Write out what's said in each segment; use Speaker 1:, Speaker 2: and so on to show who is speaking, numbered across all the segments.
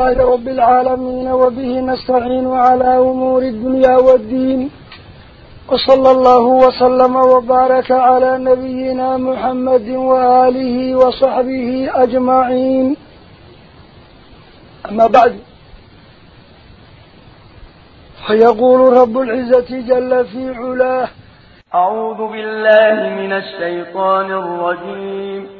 Speaker 1: لله رب العالمين وبه نستعين على أمور الدنيا والدين وصلى الله وسلم وبارك على نبينا محمد وآله وصحبه أجمعين. أما بعد فيقول رب العزة جل في علاه
Speaker 2: أعوذ بالله من الشيطان الرجيم.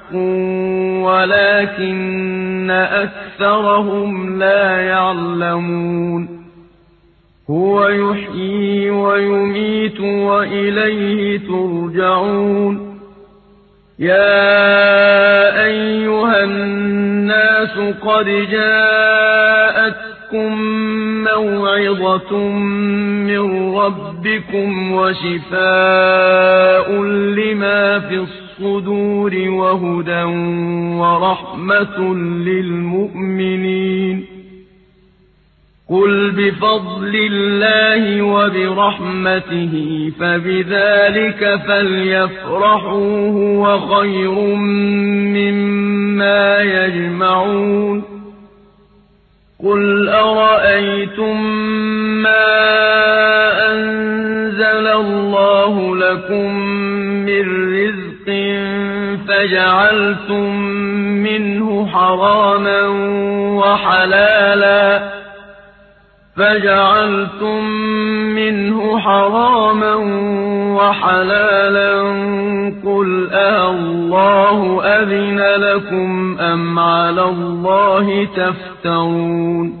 Speaker 2: ولكن أكثرهم لا يعلمون. هو يحيي ويميت وإليه ترجعون. يا أيها الناس قد جاءتكم موعظة من ربكم وشفاء لما في الصدور وهدى ورحمة للمؤمنين. قل بفضل الله وبرحمته فبذلك فليفرحوا هو خير مما يجمعون. قل أرأيتم ما أنزل الله لكم من رزق فجعلتم منه حراما وحلالا فجعلتم منه حراما وحلالا قل أَاللَّهُ أَذِنَ لكم أم على الله تفترون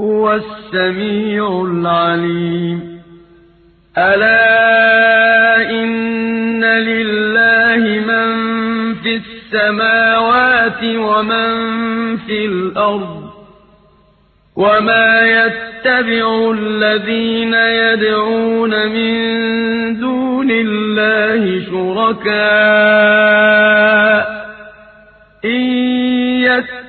Speaker 2: هو السميع العليم. ألا إن لله من في السماوات ومن في الأرض وما يتبع الذين يدعون من دون الله شركاء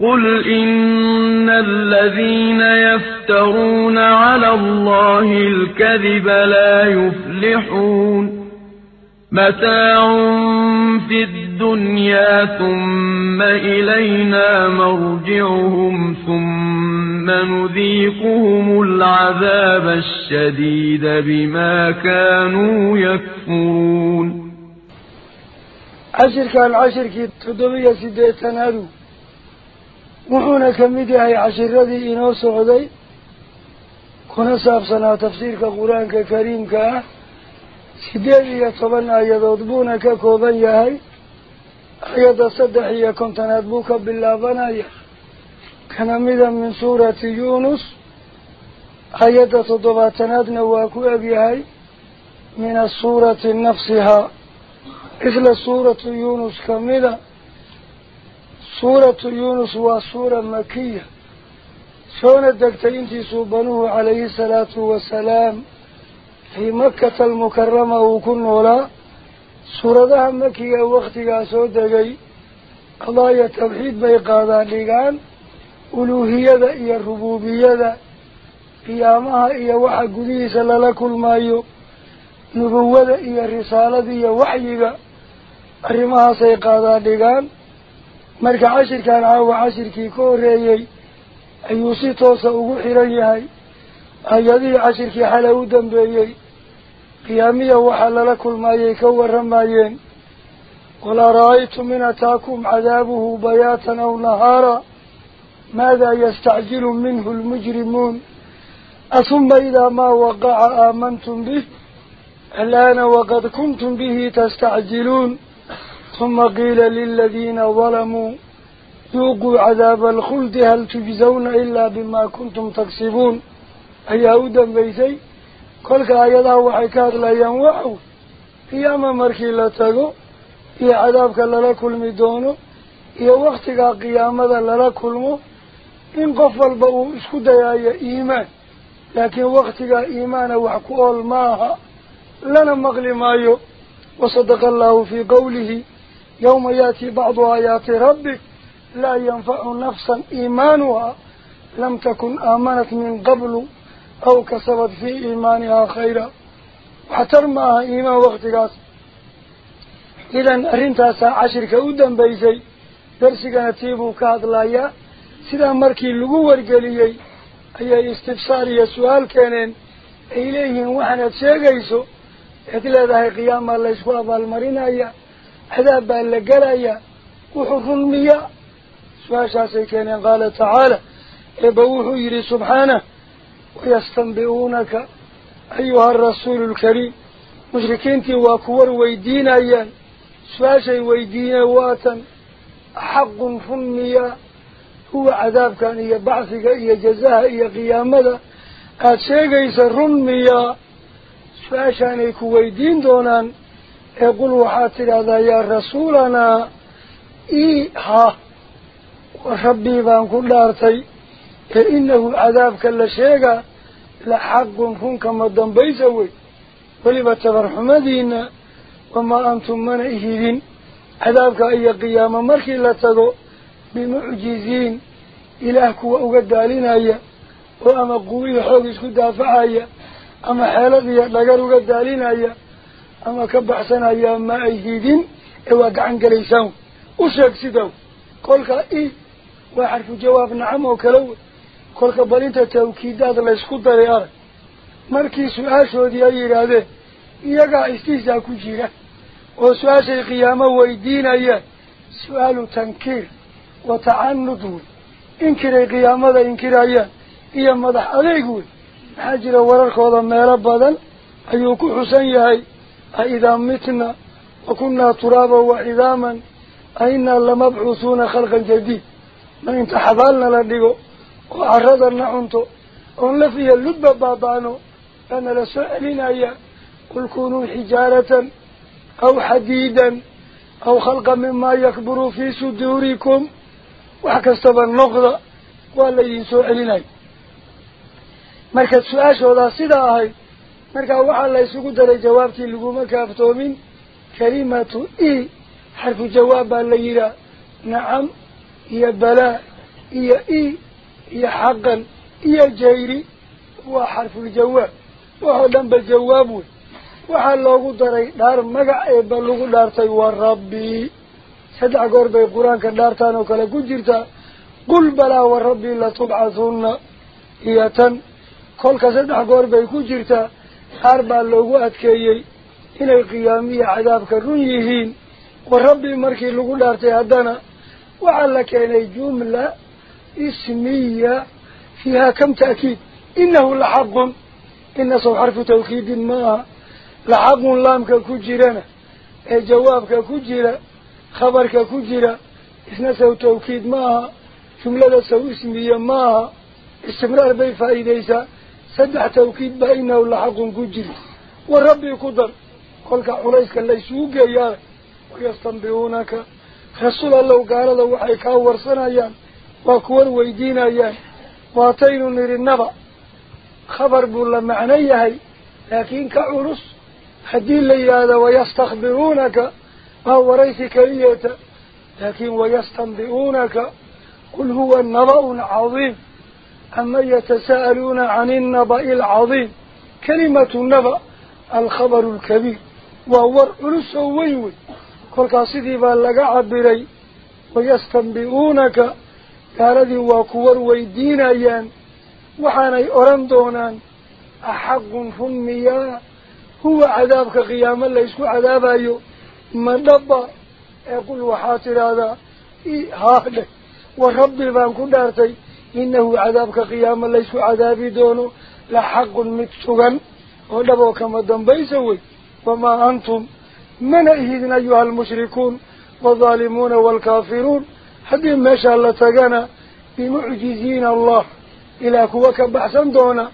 Speaker 2: قل إن الذين يفترون على الله الكذب لا يفلحون متاع في الدنيا ثم إلينا مرجعهم ثم نذيقهم العذاب الشديد بما كانوا يكفرون
Speaker 1: عشر كان عشر كي تدوية سيديتنا له inoo socday kuna saabsanaa tafsiirka qur-aanka kariimka ah siddeed iyo toban aayadood buuna ka kooban yahay ayadda saddex iyo kontonaad buu ka bilaabanaya kana mida min suurati yuunus ayadda toddobaatanaadna waa ku egyahay min asuurati nafsihaa isla suuratu yuunus kamida yuunus waa suura makiya soona degtay intiisuu banuhu calayhi salaatu wasalaam fii makkata almukarama uu ku noolaa suuradaha makiga waktigaa soo degay qadaaya tawxiid bay qaadaan dhigaan uluuhiyada iyo rubuubiyada qiyaamaha iyo waxa gudihiisa lala kulmaayo nubuwada iyo risaalada iyo waxyiga arrimahaasay qaadaan dhigaan مرك عشر كان عاو عشر كي كوري أيوسي توسا أغوحي هاي أيدي عشر كي حلو دنبي قيامي وحل لكل ما يكور رمايين ولا رأيت من أتاكم عذابه بياتا أو نهارا ماذا يستعجل منه المجرمون أثم إذا ما وقع آمنتم به الآن وقد كنتم به تستعجلون ثم قيل للذين ظلموا ذوقوا عذاب الخلد هل تجزون إلا بما كنتم تكسبون؟ أي أودا بيسي كل آيادا وحكاد لا ينوحوا قياما مركي لا تقو يا عذابك للا كل مدونه يا وقتك قياما للا كلمه إن قفل بو اسكو يا إيمان لكن وقتك إيمان وحكو الماها لنا مغلي مايو وصدق الله في قوله يوم يأتي بعض آيات ربك لا ينفع نفسا إيمانها. لم تكن آمنت من قبل أو كسبت في إيمانها خيرا. وحترماها إيمان وقتقات إذن أرنتاسا عشر كأودا بيزي. درسك نتيبه كهدلايا سيدا مركي اللقو ورقليي. أي استفساري سؤال كانين. إليهم وحنا تشيغيسو إذن هذا قيام الله يسوى بالمرين عذاب بان لقلايا وحر المياه. سواشاسي كان قال تعالى إبوه يري سبحانه ويستنبئونك أيها الرسول الكريم. مشركين واكور ويدين أيان. سواشي ويدين واتا حق فنيا هو عذاب كان إيا بعثك إيا جزاها إيا قيامة. أتشيغيس الرمية. سواشاني كويدين دونان. يقول وحاتر هذا يا رسولنا إيها وربي بان كل أرتي فإنه عذابك لحق كن كما الدنبيسوي ولبا تبرحمدين wamaa antum mana ihidin cadaabka iyo qiyaamo markii la tago bimucjiziin ilaah kuwa uga daalinaya oo ama quwiya xoog isku daafacaya ama xeelad iyo dhagar uga daalinaya u sheeg sidaw kolka i waa xarfu jawaab nacam oo kale wey kolka balinta tawkiidaad laysku daray arag markii su-aashoodii ay yidhaahdeen iyagaa istihsaa ku jira oo su-aashay qiyaamo weydiinayaan su-aalu tankiir wa tacanud wey inkiray qiyaamada inkirayaan iyo madax adeeg wey maxaa jira wararkooda meelo badan ayuu ku xusan yahay أَإِذَا متنا وكنا ترابا وعظاما أئنا لمبعوثون خلقا جديد. ما انت حضالنا لديه وعرضنا عنده وأنا فيه اللبة بابانه أنا لسألنا إياه. قل كونوا حجارة أو حديدا أو خلقا مما يكبر في صدوركم. وحكستبا النقضة وأنا ينسوا علينا مركز سؤال شهداء صداء هاي. Xarfu jawaab baa la yidhaah nacam iyo balaa iyo i iyo xaqan iyo jayri waa xarfuljawaab waxoo dhan ba jawaab wey waxaa loogu daray dhaar magac eeba lagu dhaartay waa rabbii saddex goor bay qur-aanka dhaartaan oo kale ku jirtaa qul balaa wa rabbii latubcathunna iyo tan kolka saddex goor bay ku jirtaa أربع لغوات كيي إلى القيامية عذابك رنيهين وربي مركي لغو لارتي هدانا وعلا كينا جملة اسمية فيها كم تأكيد إنه لحق إن صو حرف توكيد ما لحق لامك كجيرانا أي جوابك كجيرا خبر كجيرا إسنا سو توكيد ما جملة سو اسمية ما استمرار بي فائديسا سدح توكيد بأينه لحق قجري وربي قدر قل عليسك اللي يا يار ويستنبئونك رسول الله قال له وحيكا ورسنا يار وكور ويدينا يار واتين نير النبع خبر بولا معنيه لكن كعرس حدين لي هذا ويستخبرونك ما وريث كريته لكن ويستنبئونك قل هو النبع عظيم أما يتساءلون عن النبأ العظيم؟ كلمة النبأ الخبر الكبير. وهو الرؤوس ويوي كل قصدي بلغ عبري. ويستنبئونك. كاردي وكور ويدين أيان. وحاني أرندونا أحق فمي هو عذابك قياما ليس عذاب أيو. من دبا يقول وحاتر هذا. هاهده وربي بان كدارتي إنه عذابك قيام ليس عذابي دونه لحق متسوغا ودبوك مدن بيسوي. وما أنتم من أهدنا أيها المشركون والظالمون والكافرون. حدي ما شاء الله تقنا بمعجزين الله. إلى كوك بحسن دونه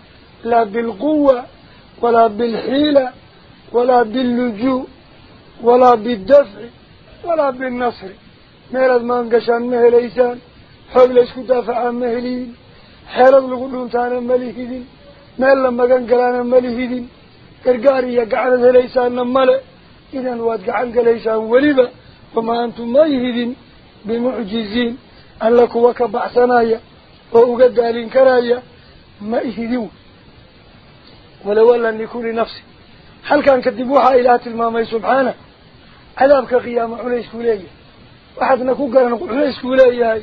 Speaker 1: لا بالقوة ولا بالحيلة ولا باللجوء ولا بالدفع ولا بالنصر. ما رد من قشان مهل إيسان. حول لسك دافع مهلين حلب لغنون تانا مليهدين مال لما كان قلانا مليهدين قرقاري يقعنز ليسان مالا إذن واد قعنز ليسان وليبا. فما أنتم مليهدين بمعجزين. أن لك وكبع سنايا وأقد ألين كرايا مليهدين ولولا أن يكون نفسي هل كان كدبوها إله المامي سبحانه؟ عذابك قيام عليس كوليا. واحد نكوكا نقول عليس كوليا.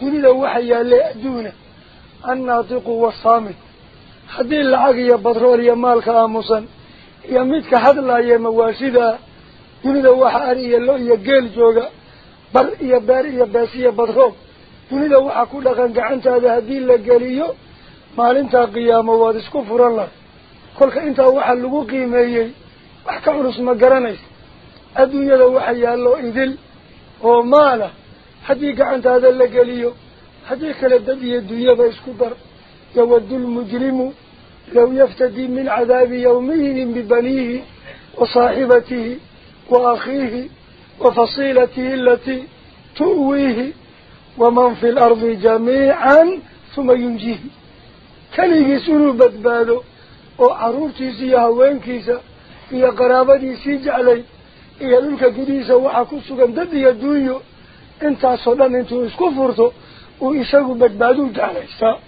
Speaker 1: Dunida waxa yaalle adduuna annaatiqu wasaamit haddii lacag iyo batrool iyo maalka aamusan iyo midka hadlaaya mawaashidaa dunida waxa ari iyo lo iyo geel jooga bar iyo beer iyo bees iyo badroob dunida waxaa ku dhaqan gacantaada haddii la geliyo maalintaa qiyaamo waad isku furan lahay kolka intaa waxaa lagu qiimeeyey wax ka culus ma garanaysa adduunyada waxa yaallo idil oo maala حديك عن هذا اللي اللقليو. حديك لدبي الدنيا بيسكبر يود المجرم لو يفتدي من عذاب يومه ببنيه وصاحبته وأخيه وفصيلته التي تؤويه ومن في الأرض جميعا ثم ينجيه. كان يسونه بدباله وعروفته سيها وينكيسة هي قرابة سيج علي هي ذلك قديسة وحكسه قمددي الدنيا انت صدام انت اسكفرته ويساقوا بدبادو تعليسا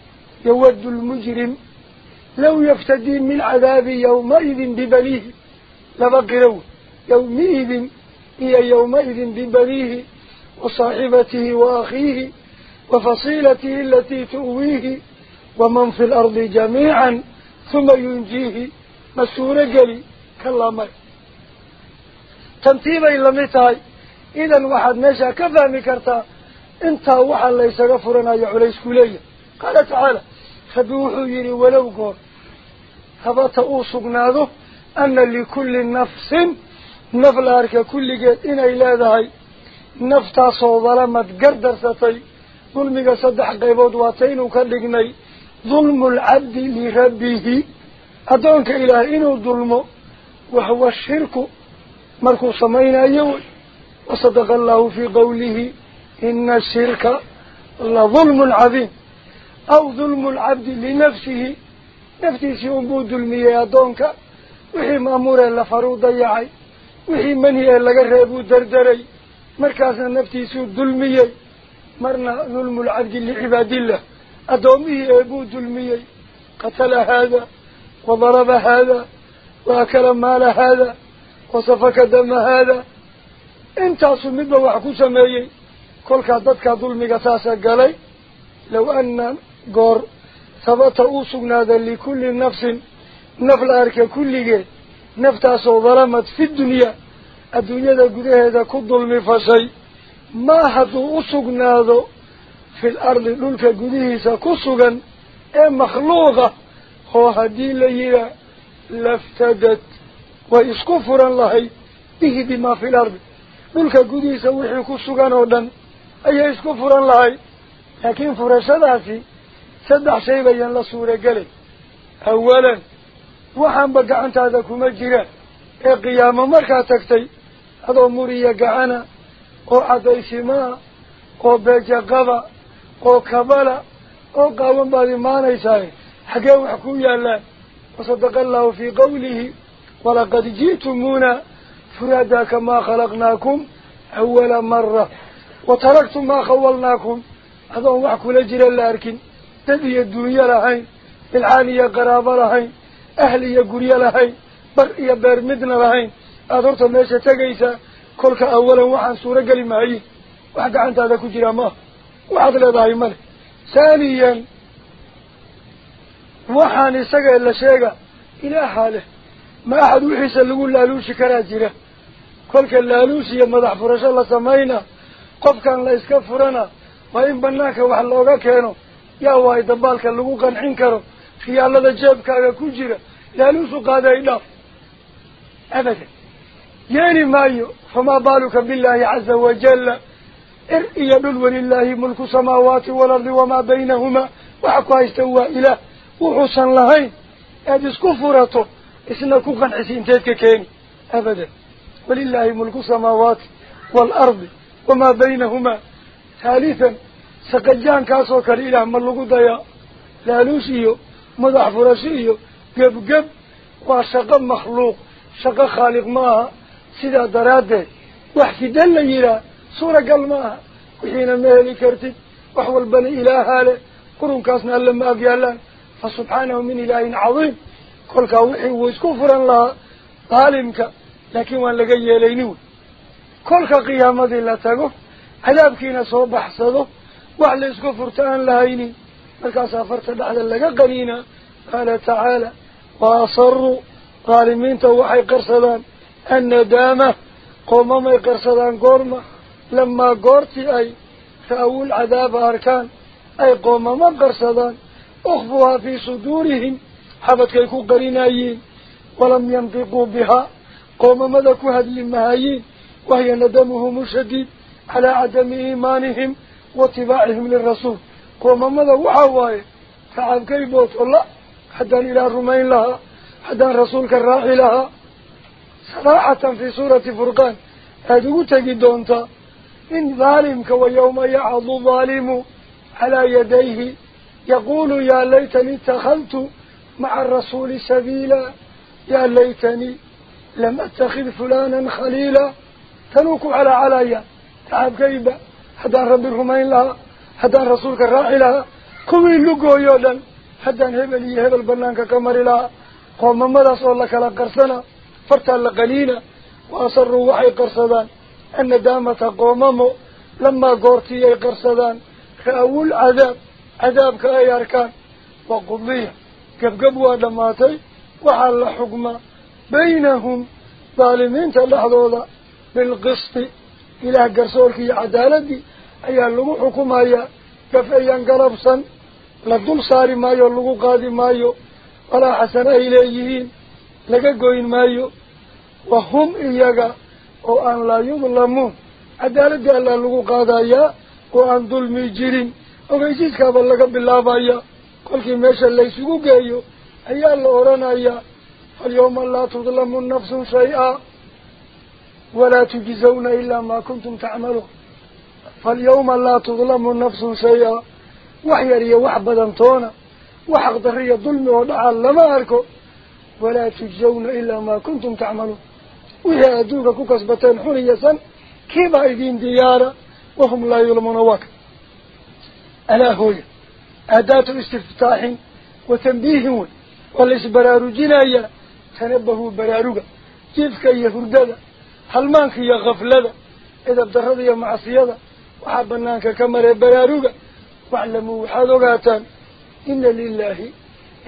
Speaker 1: يود المجرم لو يفتدي من عذاب يومئذ ببليه لبقروا يومئذ هي يومئذ ببليه وصاحبته وأخيه وفصيلته التي تؤويه ومن في الأرض جميعا ثم ينجيه مسورة قلي كلامك تمثيبا إلا متاي إذا واحد ماشى كفى مكرتا انت واحد ليس يا عليس كلية قال تعالى خبوحوا يري ولو قر هبطا أوصقناده أن لكل نفس نفل أركا كل قد إنا إلا ذهي. نفتا صوظلمت قردر ستي. ظلمك صدح قيبود واتين وكالقني ظلم العبد لربه. أدونك إله إنه ظلمه. وهو الشرك. مركو سمعين أيوه وصدق الله في قوله إن الشرك لظلم عظيم أو ظلم العبد لنفسه. نفسه سيؤمود المياه دونك. وحي مامورا لفروضا يعي. وحي منهي لقربو دردري. مركز نفسه سيؤمود المياه مرنا ظلم العبد لعباد الله. أدومه أبود المياه قتل هذا وضرب هذا وأكل مال هذا وصفك دم هذا ku sameeyey kolkaa dadkaa dulmiga saasa galay low ana goor sabata uu sugnaada likulli nafsin naf la arka kulligeed naftaasoo dalamad fi dunyaa adduunyada gudaheeda ku dulmi fashay maa hadduu u sugnaado fil ardi dhulka gudihiisa ku sugan ee makhluuqa oo haddii la yihaa laftadad way isku furan lahayd bihi bimaa fil ardi ملك قديس وحيك السجان ودن أيه إسكفر الله لكن فرشداتي سدح شيء بيان لصورة قلي أولا وحن بقى أنت هذا كمجرى قيام مركة تكتي هذا مريا قعنا وعضي سماء وبيجا قبا وكبالا وقاوم بادي ما نيساي حقاو حكويا الله وصدق الله في قوله ولقد جئتمونا فرادا كما خلقناكم awala mara wataraktum maa khawalnaakum adoon wax kula jira la arkin dad iyo duunyo lahayn bilcaan iyo qaraabo lahayn ahli iyo guryo lahayn bar iyo beer midna lahayn aada horta meesha tegaysaa kolka awalan waxaan suuro geli mahayin wax gacantaada ku jiraa maaha waxaad leedahay male haaniyan waxaan isaga la sheega ilaahaa كلك يا مدح فرش الله سمينا قف كان لا يسكفرنا ما يبناك وحلاقة كانوا يا واي دبالك اللوقا انكروا في الله الجيب كذا كجرا لالوسو قادينا أبدا يعني مايو فما بالك بالله عز وجل ارئي للو لله ملك سماوات والأرض وما بينهما وحقوا يستوى إله وحسن لهين هذه كفرته إسنا كوكا عسين تيتك كين أبدا ولله ملك السماوات والأرض وما بينهما. ثالثا سقجان كاسو كريلا ملقو ديا لالوسيو مضح فرسيو قب قب وشق مخلوق شق خالق ما سيدا دراده وحكي دل يرا سورة قل ماها. وحين مهلي كرتد وحول بني إله هالي قرون كاسنا لما قال فسبحانه من إله عظيم. كل كاوحي ويسكفر الله ظالمك. لكن وان لغا يلينيو كل قيامة لا تقف عذاب كينا صوب حصده وعلى اسكو فرتان لهيني ملكا سافرت بعد لغا قنينة. قال تعالى وأصروا ظالمين توحي قرصدان. الندامة قوماما يقرصدان قرما لما قرتي أي فأول عذاب أركان أي قوم ما يقرصدان أخفوها في صدورهم حبت كيكو قرينايين. ولم ينطقوا بها قوم ملكوا هذه المهايين وهي ندمهم الشديد على عدم إيمانهم واتباعهم للرسول. قوم ملكوا حواي كيف بوت الله؟ حدا إلى الرومين لها حدا الرسول الراحي لها. صراحة في سورة فرقان هذه تجد أنت إن ظالمك ويوم يعض ظالم على يديه يقول يا ليتني اتخلت مع الرسول سبيلا يا ليتني lam attakhid fulanan khaliila تنوكو على عليا تعب كيبا حتى ربي رمين لها حتى رسولك الراعي لها. كوي لقو يودا حتى هبل يهبل بنانك كمر لها. قوم صلى الله عليه قرصنا فرتا لقلينا وأصروا وحي قرصدان. أن دامة قوممو لما قورتي قرصدان. كأول عذاب عذاب كأي أركان. وقضية. قبقبوا دماتي وحل حكمة. بينهم ظالمين تلحظوا بالقسط إلى قرصولك عدالتي. أي اللغو حكمايا كفايا قربصا لدول صاري مايو اللغو قادي مايو ولا حسن إليهين لقا قوين مايو. وهم إياقا وأن لا يظلمون. عدالتي ألا اللغو قادايا وأن ظلمي كابا لقا بالله بايا kolkii meesha laysugu geeyo ayaa la odhanayaa اليوم لا تظلم النفس شيئا ولا تجزون إلا ما كنتم تعملون. فاليوم لا تظلم النفس شيئا. وحيري وحبدا تونا وحقدري ظلم وضع لما أركو. ولا تجزون إلا ما كنتم تعملون. وهي أدوك ككسبتين حرية. كيف أيدين ديارة؟ وهم لا يظلمون وك ألا هوي. أداة استفتاح وتنبيه والإسبرار جنايا جنايا تنبهوا براروغا كيف كي يهرددا هل مانك يا غفلدا إذا بدرد يا معصيدا وحبناك كمر براروغا واعلموا حدوغاتان إن لله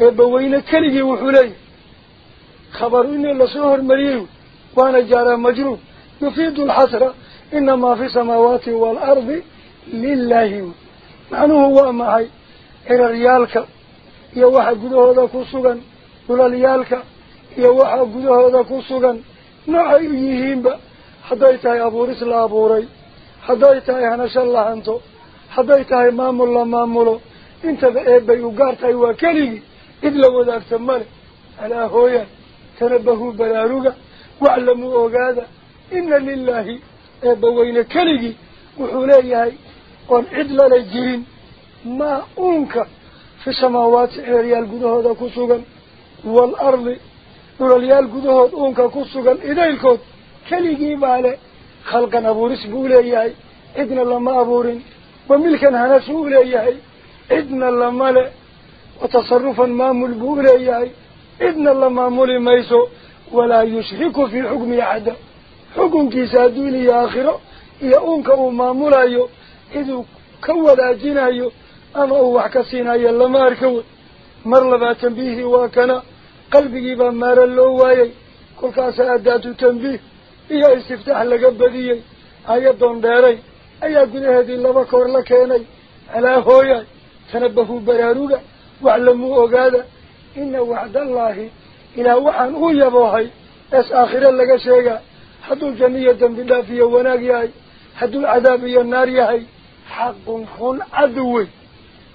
Speaker 1: إبوين كلي وحلي خبر إن الله سهر مريو وأنا جارا مجرور يفيد الحسرة إنما في السماوات والأرض لله. معنوه هو معي ciraryaalka iyo waxa gudahooda ku sugan dhulalyaalka gudahooda ku sugan noocay u yihiinba hadday tahay abuuris la abuuray hadday tahay hanasho la hanto hadday tahay maamul la maamulo intaba eebbay u gaar tahay waa keligii cid la wadaagta male alaa hooyaan tanabahuu baraaruga waclamuu ogaada ina lilaahi eebba weyne keligii wuxuu leeyahay oon cid lala jirin ما ريال قدهود أنك كسوغا إذا كلي بالي خلقا أبورس بولياي إذن لما أبورين وملكا هنس بولياي إذن لما لا وتصرفا مامل بولياي إذن لما مولي ميسو ولا يشرك في حكم أحد حكم كيسادولي آخره يا أنك ومامولايو إذو كولا جنايو ama uu wax ka siinayo lama arkawo mar labaa tambiihii waa kana qalbigiibaa maara loo waayey kolkaasa addaatu tambiih iyo istiftaax laga badiyey ayadoon dheeray ayaa gudaheedii laba koor la keenay alaa hooyaay tanabahuu baraaruga waclamuu ogaada ina wacdallaahi ilaah waxaan u yaboohay ees aakhire laga sheegaa hadduu janno iyo dembi dhaaf iyo wanaag yahay hadduu cadaab iyo naar yahay xaqun run caduwey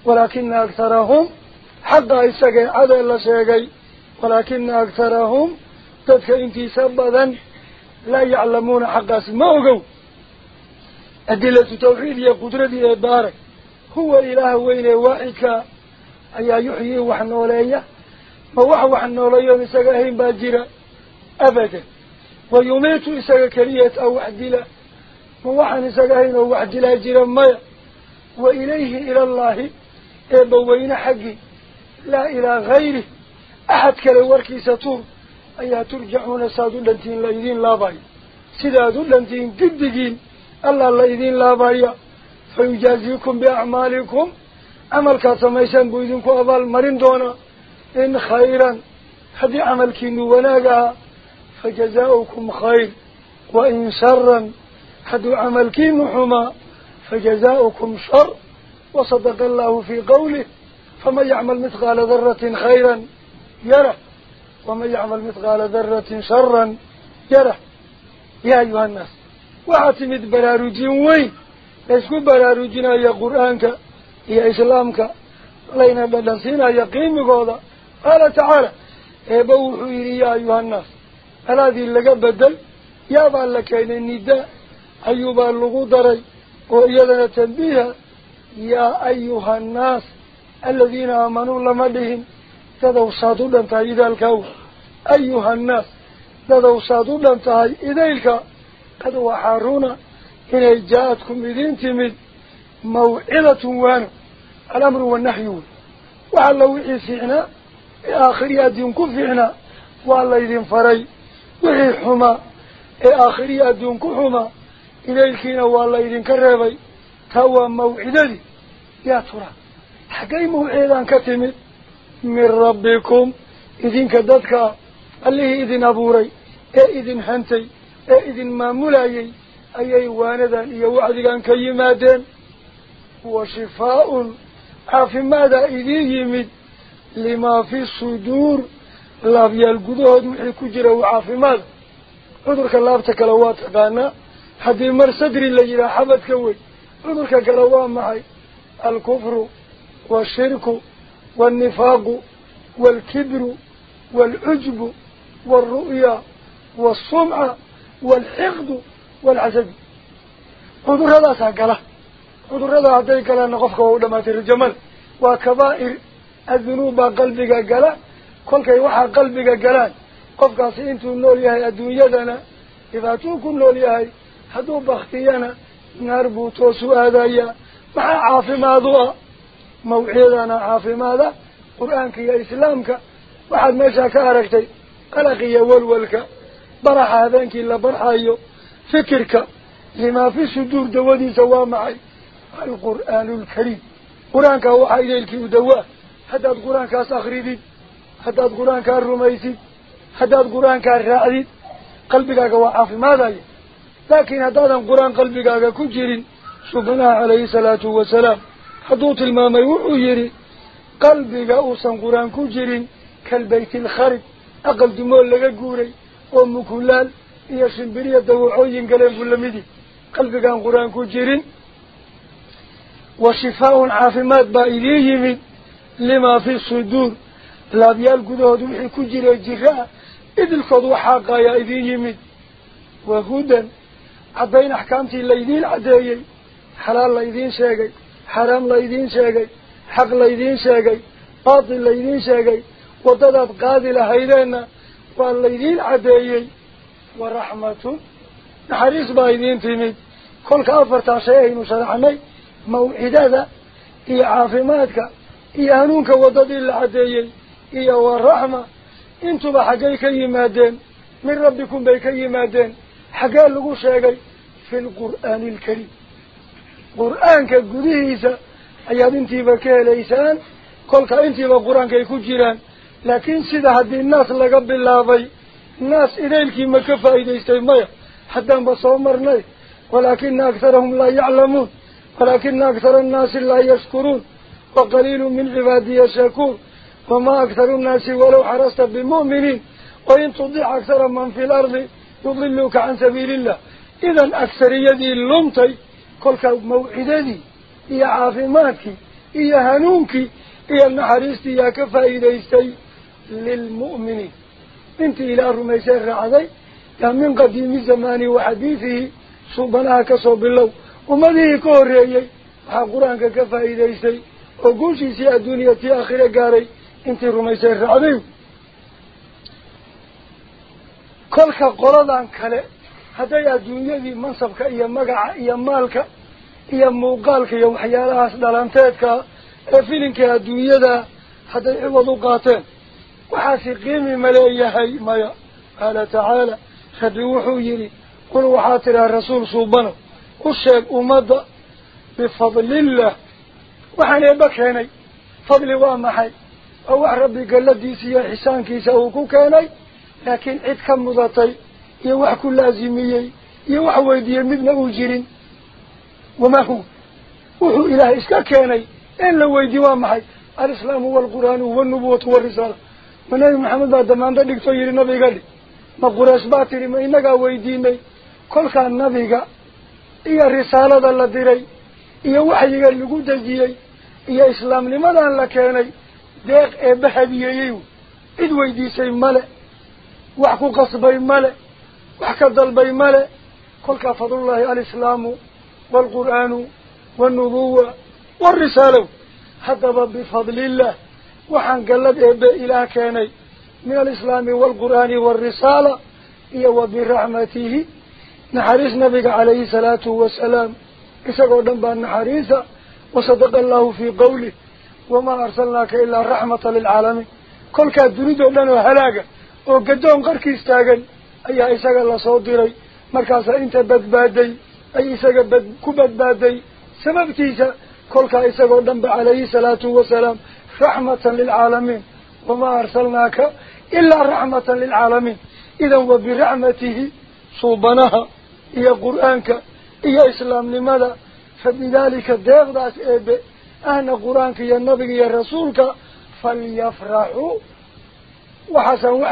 Speaker 1: ولكن أكثرهم حقا إساقي عدى الله سيقي ولكن أكثرهم تدك انتي سبدا لا يعلمون حقا سموقوا أدلة توحيد يا قدرة إبارك هو إله وين واحدك أيا يحيي وحنوليه ما وح وحنوليه إساقهين باجرة؟ أبدا. ويميت إساق كرية أو وحدلا. ما وحن إساقهين أو وحدلا جرا ما وإليه إلى الله إبوين حقي. لا إلى غيره. أحد كالوركي ستور أيها ترجعون سادو لنتين لإذين لا باي. سدادو لنتين قدقين الله لإذين لا باي. فيجازيكم بأعمالكم عمل كاسميسان بويدنكو أبال مرين دونا. إن خيرا هذه عملك نوناقها فجزاؤكم خير وإن شرا هذه عملك نحما فجزاؤكم شر وصدق الله في قوله فمن يعمل مثقال ذرة خيرا يره ومن يعمل مثقال ذرة شرا يره يا أيها الناس وعتمد براروجين وين؟ ليسكو براروجين يا قرآنك؟ يا إسلامك؟ لين بدنسينا يقيم قوضا قال تعالى إبوحوا يا أيها الناس هذه اللي بدل؟ يا بالك إن النداء أيوبا اللغو دري وإيادنا تنبيها. يا أيها الناس الذين آمنوا لما صادوا لنتهي إذا الكو أيها الناس تدو صادوا لنتهي إذا الكو قد وحارونا إن جاءتكم إذين تمد موعظة وأنا. الأمر والنحي وعلى وحي فينا. آخر يدين كفعنا وعلى إذن فري. وحي حما. آخر يدين كحما إليكينا وعلى إذن كربي. توا موعدتي يا ترى. حقي موعدان كتمد من ربكم. إذن كددك اللي إذن أبوري إيه إذن حنتي إيه إذن مامولاي أي واندا إيا وعدقان كيمادين وشفاء عافي ماذا إذن يمد. لما في الصدور لا بيالقدود وحي كجرة وعافي ماذا. عذرك الله بتكلوات قانا حدي مر صدري اللي جرى حبت كوي. عذرك قلوان معي. الكفر والشرك والنفاق والكبر والعجب والرؤيا والصمع والحقد والعزب عذر هذا ساقله عذر هذا عدي قال نقفك ودمات الجمل وكبائر الذنوب قلبك قال كل كي وحى قلبك قلان قفك سينتو النول يهي الدنيا إذا توكو النول يهي هدو بختيانا. نربو توسو آذايا مع عافي ماذا موحيدنا عافي ماذا؟ قرآنك يا إسلامك. واحد ما شاك أرقتي قلقي يا والولك برح هذانك إلا برح أيو. فكرك لما في صدور دودي سوا معي. القرآن الكريم. قرآنك هو حيث الكيو دواه حداد قرآنك سخريدي حداد قرآنك الرميسي. حداد قرآنك الرعدي. قلبك هو عافي ماذا لكن هذا القرآن قلبك كجر شبنا عليه الصلاة والسلام. Wuxuu yidhi qalbiga uusan qur-aan ku jirin كالبيت الخرب أقل دمول لغا قوري ومكولال إيا شنبرية دوحوين قلين بلمدي قلب كان قرآن كجيرين وشفاء عافمات بائليه من لما في الصدور. لا بيال قدود وحي كجيري جراء إذ الخضو حاقا يا إذيه من وهدى عبين أحكامتي الليدين عدايي حلال ليدين شاقي. حرام ليدين شاقي حق ليدين شاقي باطل ليدين شاقي naxariis baa idiin timid kolka afartaa shay aynu sharaxnay mawcidada iyo caafimaadka iyo hanuunka waddadii la caddeeyey iyo wa raxma intuba xaggay ka yimaadeen min rabbikum bay ka yimaadeen xaggee lagu sheegay fi lqur'aani alkariim qur'aanka gudihiisa ayaad intiiba ka helaysaan kolka intiiba qur-aankaay ku jiraan. لكن سيدا هذه الناس لقى بالله الناس إليك ما كفا إذا مايا حتى بصومرنا ولكن أكثرهم لا يعلمون ولكن أكثر الناس لا يشكرون وقليل من عبادي الشكور وما أكثر الناس ولو حرصت بمؤمنين وإن تضيع أكثر من في الأرض يضلوك عن سبيل الله إذا أكثر يدي اللمتي كل موعدتي يا عافماتك يا هنونك يا النحريستي يا كفا إذا للمؤمنين انت إلى الرميسين رعضي من قديم الزمان وحديثه صوبناها كصوب الله كوريي waxaa qur-aanka ka faa'iidaystay oo guushiisii adduuniya tii aakhire gaaray intii rumaysay raacday. Kolka qoladan kale hadday adduunyadii mansabka iyo magaca iyo maalka iyo muuqaalka iyo waxyaalahaas dhalanteedka ee filinkai adduunyada hadday ciwad u qaateen. وحاسي قيمي ملايهي مايا قال تعالى خبيوحو يري قل وحاتر الرسول صوبنا الشيء أمد بفضل الله وحاني بكيني فضل وامحي أو ربي قال لديسي حسان كيسا وكو كيني لكن عد كم مضاتي يوحكو لازميي يوح ويدي مدن أوجرين وما هو؟ وحو إله إسكا كيني إن لو ويدي وامحي الإسلام والقرآن والنبوة والرسالة. ونبي محمد بعد ما عندك دكتور يري نبي قال ما قرش باتري ما إنك ويديني كل كان نبي قال إيا رسالة الله ديري. إيا وحي قال لقود الجيي إيا إسلام لماذا الله كاني ديق إبحبي ييو. إذ ويدي سي ملأ. وحكو قصبي ملأ. ضلبي ملأ كل كفضل الله الإسلام والقرآن والنبوة والرسالة حتى بفضل الله وحن قلد إبا إله كاني من الإسلام والقرآن والرسالة إيا وبرحمته نحريس نبيك عليه الصلاة والسلام إساقوا دنبا نحريسا وصدق الله في قوله وما أرسلناك إلا رحمة للعالمين كل كاد دنيدو لنا هلاقا وقدون قركي استاقن أي إساق الله صديري مركاسا انت بدبادي أي إساق كبدبادي سبب تيسا كل إساقوا دنبا عليه الصلاة والسلام رحمة للعالمين وما أرسلناك إلا رحمة للعالمين إذا وبرحمته صوبناها إيا قرآنك إيا إسلام لماذا فبذلك الديغ داس إيبي أهنا قرآنك يا النبي يا رسولك فليفرحوا وحسن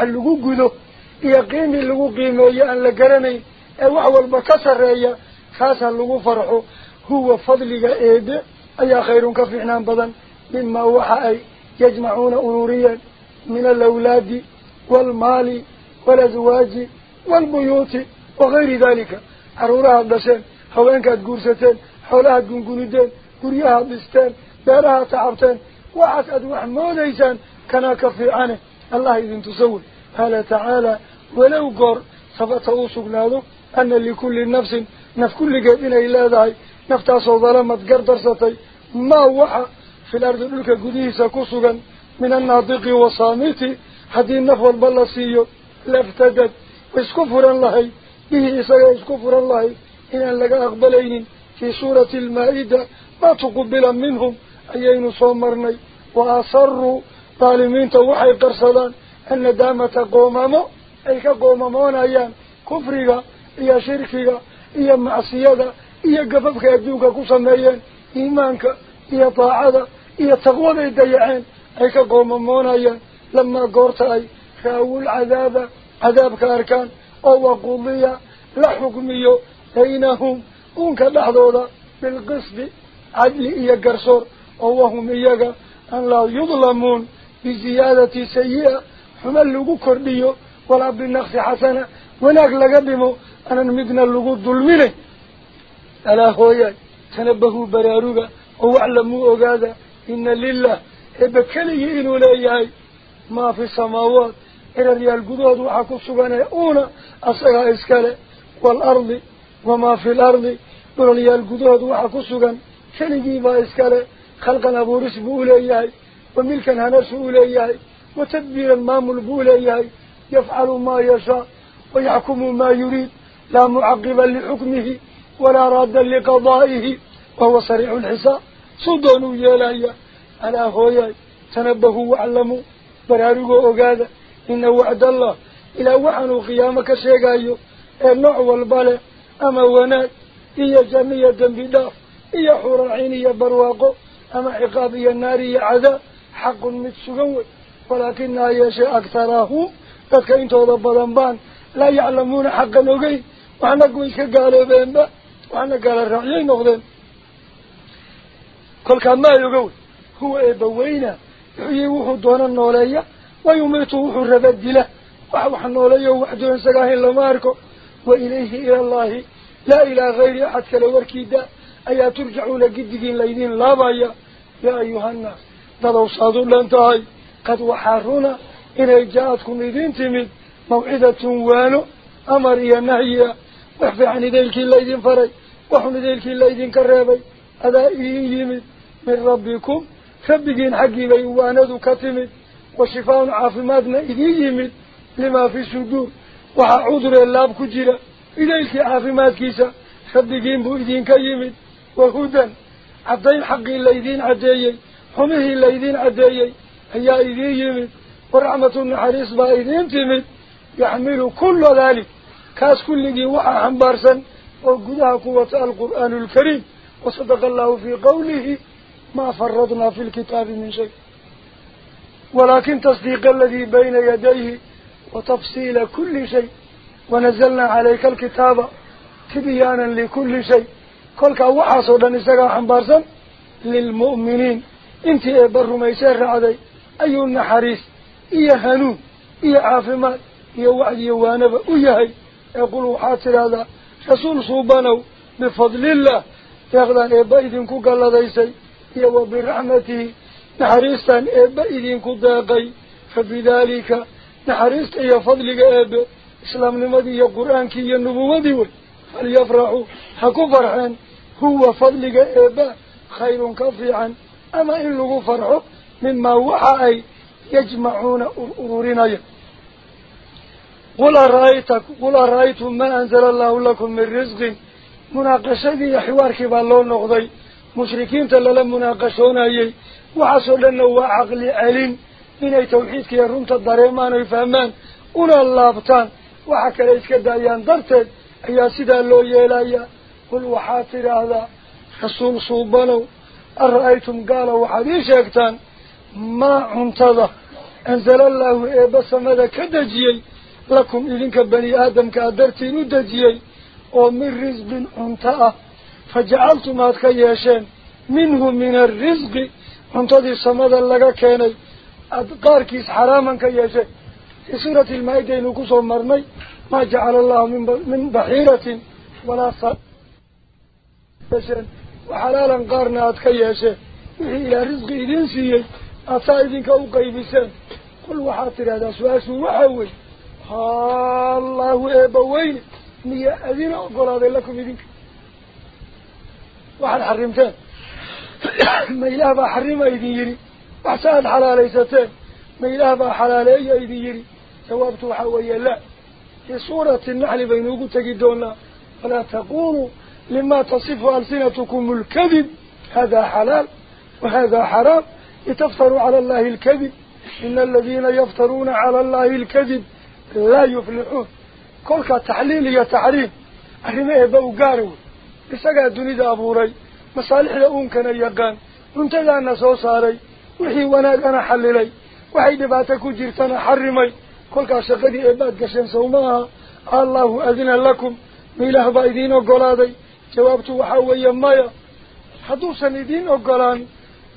Speaker 1: وحل لغو قدو إيا قيمي لغو قيمي إيا أن لقرني إيا وحوال بكسر إيا خاصا لغو فرحوا هو فضلك إيبي أي خير كفحنا بضا مما وحأي يجمعون أنوريا من الأولاد والمال والأزواج والبيوت وغير ذلك. عرورها الدشين هوينك قرستين حولها قنقندين قريها بستين. بيرها تعبتين. وعسد وحمود إيسان كنا كفي عنه. الله إذن تسوي قال تعالى ولو قر صفته سقناده أن لكل نفس نف كل قيدنا إلا ذاي نفتاس ظلمت قردرستي ما وحى في الأرض لك قديسة كسغا من الناطق وصامت حدي النفو البلسي لافتدت واسكفر الله به إساق اسكفر الله. إن لك أقبلين في سورة المائدة. ما تقبل منهم أيين صومرني. وأصروا ظالمين توحي قرصدان. أن دامة قومامو أي كقومامون أيان كفرك إيا شركك إيا معصية إيا قففك يدوك كسميين إيمانك إيا طاعة إيا تقوى يديعين أي كقومامون أيان لما قرت أي خاول العذاب عذابك أركان أو قضية لا حكميو بينهم أنك لحظوظا بالقصد عدل إيا قرصور وهم إياك أن لا يظلمون بزيادة سيئة حمل لغو كرديو ولا بالنقص حسنة وناك لقدمو أنا نمدنا لغو الظلمين ألا خويا تنبهوا براروغا وعلموا أغادا إن لله إبكالي إنو ليهي ما في السماوات إلى ريال قدود وحكو سبحانه أونا أسغى إسكالي والأرض وما في الأرض إلى ريال قدود وحكو سبحانه كلي ما إسكالي خلقا أبو رسب أولياي وملكا هنس أولياي وتدبيرا مامل بولياي يفعل ما يشاء ويحكم ما يريد. لا معقبا لحكمه ولا رادا لقضائه. وهو سريع الحساب. صدنوا يلايا على هوياي. تنبهوا وعلموا. برارقوا أقادا إن وعد الله. إلى وعنوا قيامك شيقايو النوع والبالة أما وناد. إيا جميع دنبداف إيا حراعين إيا برواقو. أما عقابي النار إيا عذاب. حق متسقوي ولكن يشاء أكثرهم تدك انتو ضبضان بان لا يعلمون حقا نقي وحنا قويسك قالوا بين با وحنا قال الرعيين نغضين كل كان ما يقول. هو إبوينا يحيي وحو دون النولية. ويميت وحو الربد له وحو النولية وحده انسقاهن لماركو وإليه إلى الله. لا إلى غير أحد كالوركي دا أيا ترجعون قدقين ليدين لا بايا. يا أيها الناس. دادو صادو لانتهي قد وحارونا إنay جاءتكم إذين تمد موعدة وانو أمر إيا نهيا وحفي عن إذيلكي الليدين فري وحن إذيلكي الليدين كرابي هذا إيه يمد من ربكم ربكين حقي بي واندو كتمد وشفاء عافماتنا إذين يمد لما في الصدور وحا عذر اللاب كجيرا إذيلكي عافمات كيسا ربكين بو إذين كيمد وهدى عدين حقي الليدين عديي حمه الليدين هيا إذين يمد ورحمة النحريص با إذين تمد يحمل كل ذلك. كاس كل جي وحا حنبارسا وقدها قوة القرآن الكريم. وصدق الله في قوله ما فرضنا في الكتاب من شيء. ولكن تصديق الذي بين يديه وتفصيل كل شيء. ونزلنا عليك الكتاب تبيانا لكل شيء. كل كوحا صودا نساقا حنبارسا للمؤمنين. انت ابر ميسر عدي. أي النحريس إيا هنون إيا عافمات إيا وعد يوانب إياهي يقول حاصل هذا رسول صوبانو بفضل الله. يغضان إبا إذن كو قال لديسي إيا وبرحمته نحريستان إبا إذن كو داقي. فبذلك نحريست إيا فضلك إبا إسلام لمدي إيا قرآن كي النبوة دي. falyafraxuu ha ku farxeen huwa fadliga eeba khayrun ka fiican ama in lagu مما وعي يجمعون أرورنا قل رأيتك قل رأيتم ما أنزل الله لكم من رزق؟ مناقشة في حوارك باللون نغضي مشركين تلالا مناقشون أيي وحصل لنوا عقل أليم من أي كي يرمت الضريمان ويفهمان قل الله بطان وحكا ليسك دايان درتد أي سيدا اللو يلايا قل وحاتر هذا. رسول صوبانو. أرأيتم قالوا حديثك تان ما عمتظة أنزل الله إيبا سمدا كدجيي. لكم إذنك بني آدم كأدرتين دجيي ومن رزق عمتاء فجعلتم هاتك ياشين منه من الرزق. عمتظة سمدا لك كيني. أدقار كيس حراما كياشين في سورة المائدة وكسو مرمي. ما جعل الله من بحيرة ولا صد وحلالا قارنا هاتك ياشين وحي إلى رزق إذن سيئي. أصائدين كأوقي بسان قل وحاطر هذا سؤال وحاول ها الله أبوين. نيا أذين أقول هذا لكم إذنك وحال حرمتان ما إله با حرم إذن يري. وحسان حلالي ستان ما إله با حلال إذن يري. ثوابت وحاوية لا في سورة النحل بين بينوكو تجدون فلا تقولوا لما تصف ألسنتكم الكذب. هذا حلال وهذا حرام. يتفطروا على الله الكذب. إن الذين يفترون على الله الكذب لا يفلحون. كل تحليل يتعريب أرميه بو قارو لساقا دوليد أبوري. مصالح لأون كان يقان. انتدان سو ساري وحي أنا حللي وحي دباتكو جرتنا حرمي. كل شغدي إباد قشن سوماها الله أذن لكم. ميله بأيدين وقلادي. جوابتو حوية مايا. حدوثا دين وقلاني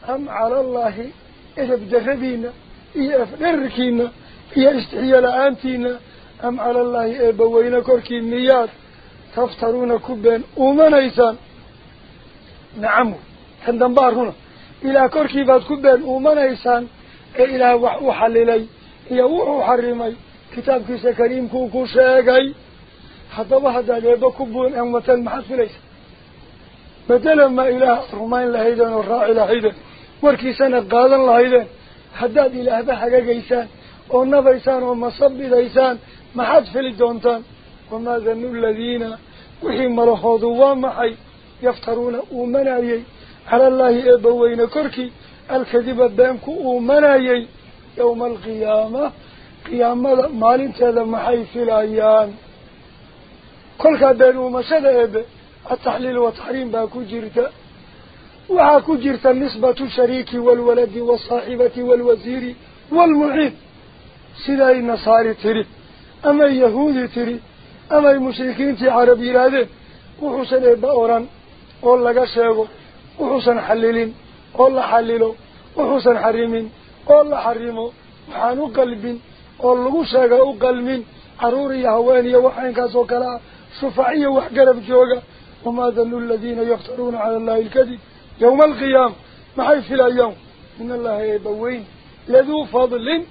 Speaker 1: jawaabtu waxaa weeye maya hadduusan idiin ogolaan am cala allaahi edab darradiina iyo afdherarkiina iyo istixiyo la-aantiina am cala allaahi eebbaweyne korkii miyaad taftaruuna ku been uumanaysaan nacam kan dambaa runa ilaah korkiibaad ku been uumanaysaan ee ilaah wax u xallilay iyo wuxuu xarimay kitaabkiisa kariimkuu ku sheegay haddaba haddaad eebba مركي سنة قال الله إذن حداد إلى هذا حقا قيسان ونبا إيسان ومصب إيسان محاد فلدونتان وما ذنو الذين وحيم وما حي يفترون أمنايي على الله إبوين كركي الكذب الدامكو أمنايي يوم القيامة قيامة مال تذمحي في الأيام كل كبير وما إبو التحليل والتحريم باكو جرتا ku jirta nisbatu shariiki waalwaladi waalsaaxibati waalwasiiri waalmuciin siday nasaari tiri amay yahuudi tiri amay mushrikiintii carab yidhaahdeen wuxuusan eebba oran oo laga sheego wuxuusan xallilin oo la xallilo wuxuusan xarimin oo la xarimo waxaan u qalbin oo lagu sheega u qalmin caruur iyo haween iyo waxaynkaas oo kale ah shufac iyo يوم القيام ما حي في اليوم إن الله يبوي لذو فضل.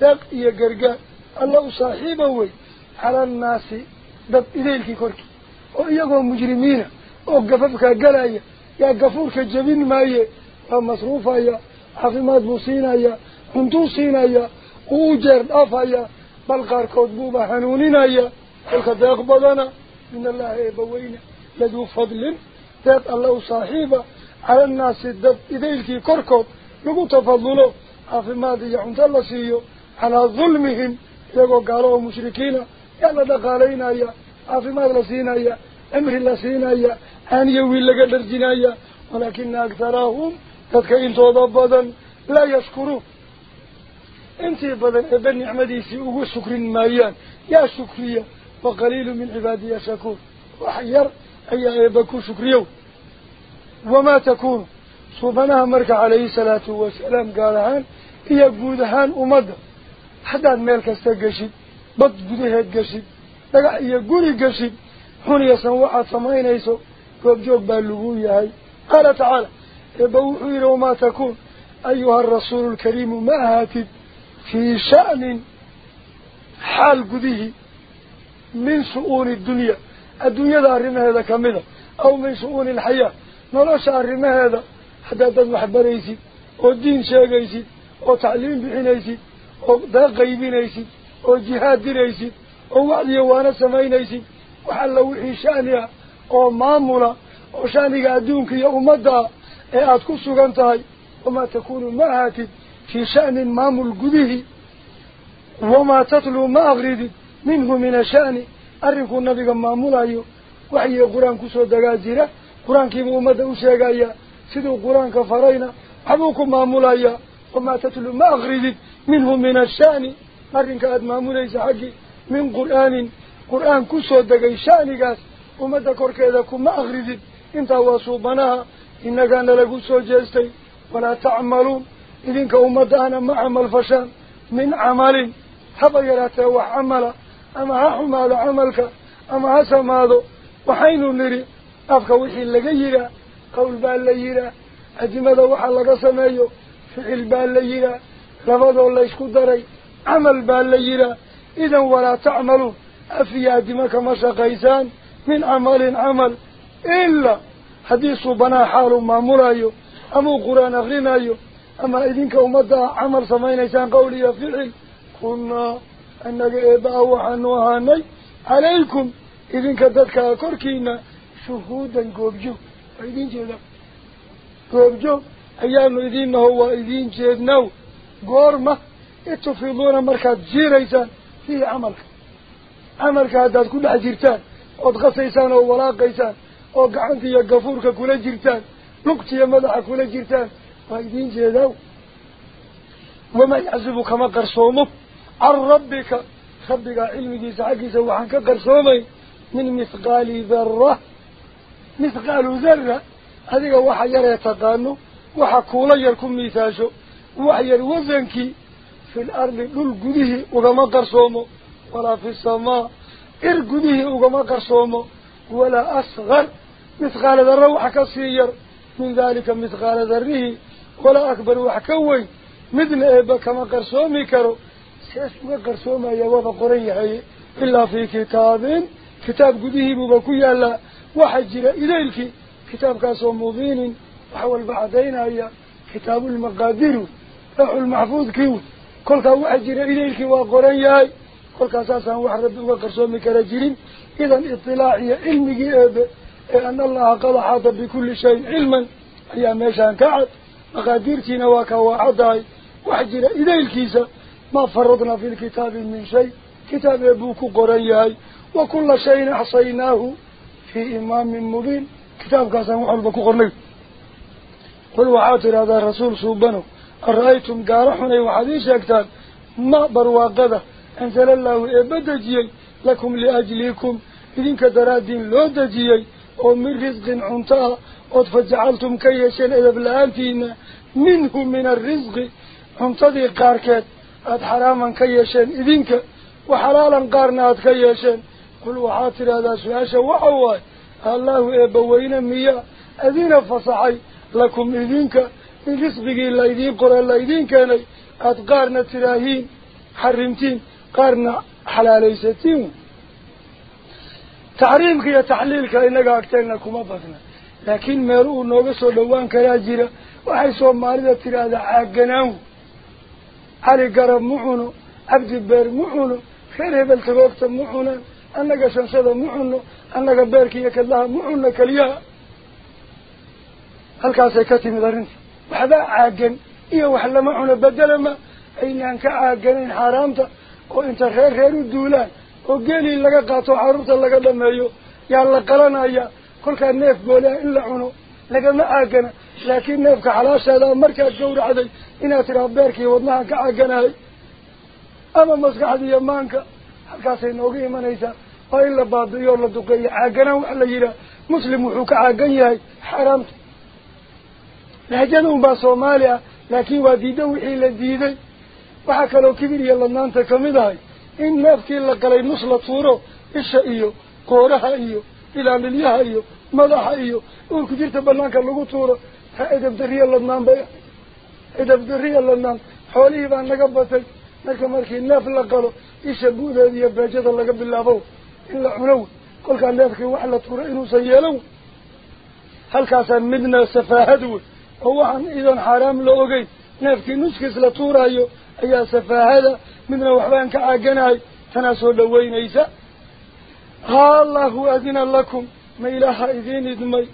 Speaker 1: دق يجرج الله صاحبه على الناس. دب إليك كرك أو يجوا مجرمين. أو قفبك جلاية يا قفورك جبين ماية مصروفة يا حفيمات بوسينا يا هندوسينا يا أوجر أفا يا بلقار كتبوبة حنونينا يا الخداق بدنا. من الله يبوينا لذو فضل. ذات الله صاحبه. على الناس الدب. إذيلك كركب لغو تفضلوا. أخي ماذا يعنت الله سيو على ظلمهم يقو قالوا مشركين. يلا دقالينا يا. أخي ماذا لسينا يا. أمر الله سينا يا. أن يوي لك درجنا يا. ولكن أكثرهم تتكين توضب لا يشكروا. أنت بدن ابن نعمدي سي. اوغو شكر مايان. يا شكريا وقليل من عبادي يا وحير. اي ايبكو شكريو. وما تكون. صوبناها مرك عليه الصلاة والسلام قال عن هي جودهان أمضى حتى الملك استجشد بد جوده جشد لقى هي جوري جشد هني يسوع عثمان يسوع كوبجوب بالوجي هاي قال تعالى بوحير وما تكون. أيها الرسول الكريم ما هات في شأن حال جوده من سؤون الدنيا؟ الدنيا دارنا هذا كمذا. أو من سؤون الحياة. ذا أرمها هذا كمذا أو من شؤون الحياة نلاش أرمها هذا حتى تدوح بريسي والدين شاقيسي وتعليم بحنيسي وداقيبينيسي وجهاد دينيسي ووعد يوانا سمينيسي وحلو وحي شانها ومامولا وشانك أدونك يا أمدا wamaa takuunu ma ahaatid fii sha'nin maamul gudihi wamaa tatluu ma akridid minhu min asha'ni arrinkuu nabiga maamulayo waxyiga qur-aan kusoo degaa jira qur-aankiibuu ummadda u sheegayaa siduu qur-aanka farayna waxbuu ku maamulayaa wamaa tatluu ma akridid minhu min asha'ni arrinka aada maamulaysa xaggii min qur'aanin qur-aan kusoo degay sha'nigaas ummadda korkeeda kuma akridid intaa waa suubanaha إنك لقو سوجيستي ولا تعملون إذنك أمد أنا ما عمل فشان من عمل هبا يلاته وعمل أما هحمال عملك أما هسماذو وحين نري أفك وحي لغيرا قول بال ليرا أجمد وحا لغا سمايو فعل بال ليرا لفظو الله يشكو دري عمل بال ليرا إذن ولا تعملون أفيا دمك مشاقيسان من عمل عمل إلا haddii suubanaa xaaluu maamulaayo amau qur-aan akrinaayo ama idinka ummadda camal samaynaysaan qowl iyo ficil kunnaa annaga eebba-a waxaanu ahaanay calaykum idinka dadkaa korkiina ayaanu idiin naho waa idiin jeednaw goorma itufiduuna markaad jiiraysaan fiihi camalka camalka haddaad ku dhex jirtaan ood qasaysaan oo walaaqaysaan oo gacanta iyo gafuurka kula jirtaan lugtiyo madaxa kula jirtaan waa idiin jeedaaw wamaa yaczubu kama qarsoomo can rabbika rabbigaa cilmigiisa xaggiisa waxaan ka qarsoomay min mithqaali darra مثقال ذرة. هذه واحد يرى تقانه واحد كولا يركم ميتاشه واحد يروزنك في الأرض للقده وقما قرصومه ولا في السماء إرقده وقما قرصومه ولا أصغر. مثقال ذرة وحكا سير من ذلك مثقال ذره ولا أكبر وحكوين مثل إبا كما قرصومي كرو. سيس ما قرصومه يواب قريحي. إلا في كتاب كتاب قده بباكو يالله من في كتاب كتاب وحجر إليك. كتاب كاسو مبين. وحول بعدين هي كتاب المقادير. روح المحفوظ كيو. كل وحجر إليك وقريحي كل كاساسا وحرب وقرسومي كرجرين إذا اطلاعي علمي إيبا أن الله قد حاط بكل شيء علما. هي ميشان كعد مقاديرتنا وكواعداي وحجر إلي الكيسة في إمام مبين كتاب كاسم وحلبك قرني. قل وعاتر هذا الرسول سوبنه أرأيتم قارحنا وحديث أكتاب ما برواقذة أنزل الله إبدجي لكم لأجليكم. إذن كدرادين لو دجيي ومن رزق عنطاء وتفجعلتم كيشين إذا بلانتين منه من الرزق. عنطدي قاركات أد حراما كيشين. إذنك. وحلالا قارنات كيشين. قل وحاتر هذا سؤاشا وحواي الله إبوين مياه أذين فصحي لكم إذنك من رزقك إلا إذين قرى إلا إذين كان أد قارنا تراهين حرمتين قارنا حلاليستين taxriimka iyo taxliilka inaga agteenna kuma badna laakiin meel uu nooga soo dhowaan karaa jira waxay soomaalida tidhaahdaa caaganaan cali garab ma cuno cabdi beer cunaan annaga beerka iyo kadlaha ma cuno keliyaha halkaasay ka timid arrinta waxbaa caagan iyo wax lama cuno bedelama aynaan ka caaganayn xaaraamta oo inta reer reer u duulaan oo geelii laga qaato carruurta laga dhameeyo yaa la qalanaya kolkaa neef boolea in la cuno lagama caagana laakiin neefka xalaasheeda markaad gawracday inaad tidhaha beerkii wadnaha ka caaganahay ama maskaxda iyo maanka wax la yidhaah muslim wuxuu ka caagan yahay xaaraamta lahjada unbaa soomaali ah laakiin waa diida wixii la diiday waxaa kaloo kibir iyo ladnaanta kamid ahay in neefkii la qalay nus la tuuro isha iyo kooraha iyo ilaalilyaha iyo madaxa iyo uurku jirta banaanka lagu tuuro ha edab dariya ladnaan bay edab dariya ladnaan xoolihii baa naga batay marka markii neef la qalo isha buudeeda iyo beejada laga bilaabo in la cuno كل كان نفكي وحلة إنه سيالو هل كاسان مدنا سفاهدو هو عن إذا حرام لأوغي نفكي نسكس لطورايو أي سفاهدا مدنا وحبان كعاقناي تناسو لوين إيسا ها الله أذن لكم ما إله إذين إدمي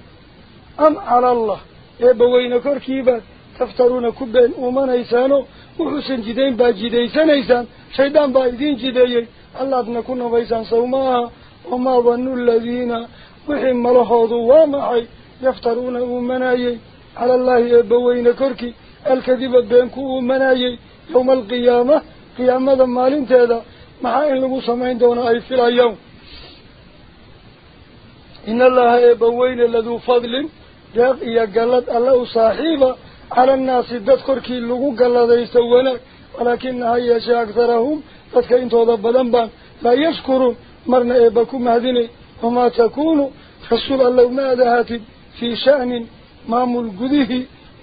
Speaker 1: أم على الله إبوين كركيبا تفترون كبين أمان إيسانو وحسن جدين با جديسان إيسان شيطان با إذين جديي الله أدنكونا بيسان سوماها وما ظنوا الذين وحم لهضوا ومعي يفترون أمنايي على الله إبوين كركي الكذب بينكو أمنايي يوم القيامة قيامة مالين تهذا مع إن لغو سمعين دون أي في اليوم إن الله إبوين الله على الناس تذكر كي لغو قلت يستونا ولكنها يشاء أكثرهم تذكر إنتو ضبطن بان لا يشكرون مرنا إبكم هذين وما تكونوا رسول الله ماذا هاتب في شأن مامل قده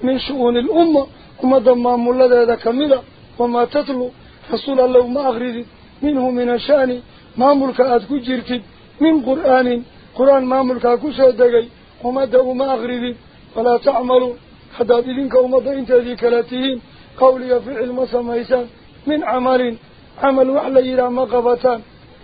Speaker 1: من شؤون الأمة. وما ضمام لدى كاملة وما تطلو رسول الله ما أغرد منه من الشأن. مامل كأتكو جرتب من قرآن. قرآن مامل كأكو سودقي وما دعو حتى دين كوما دين تذي كلاتين قولي فعل ما سميسا من عمل عمل وعلى يرى مقبة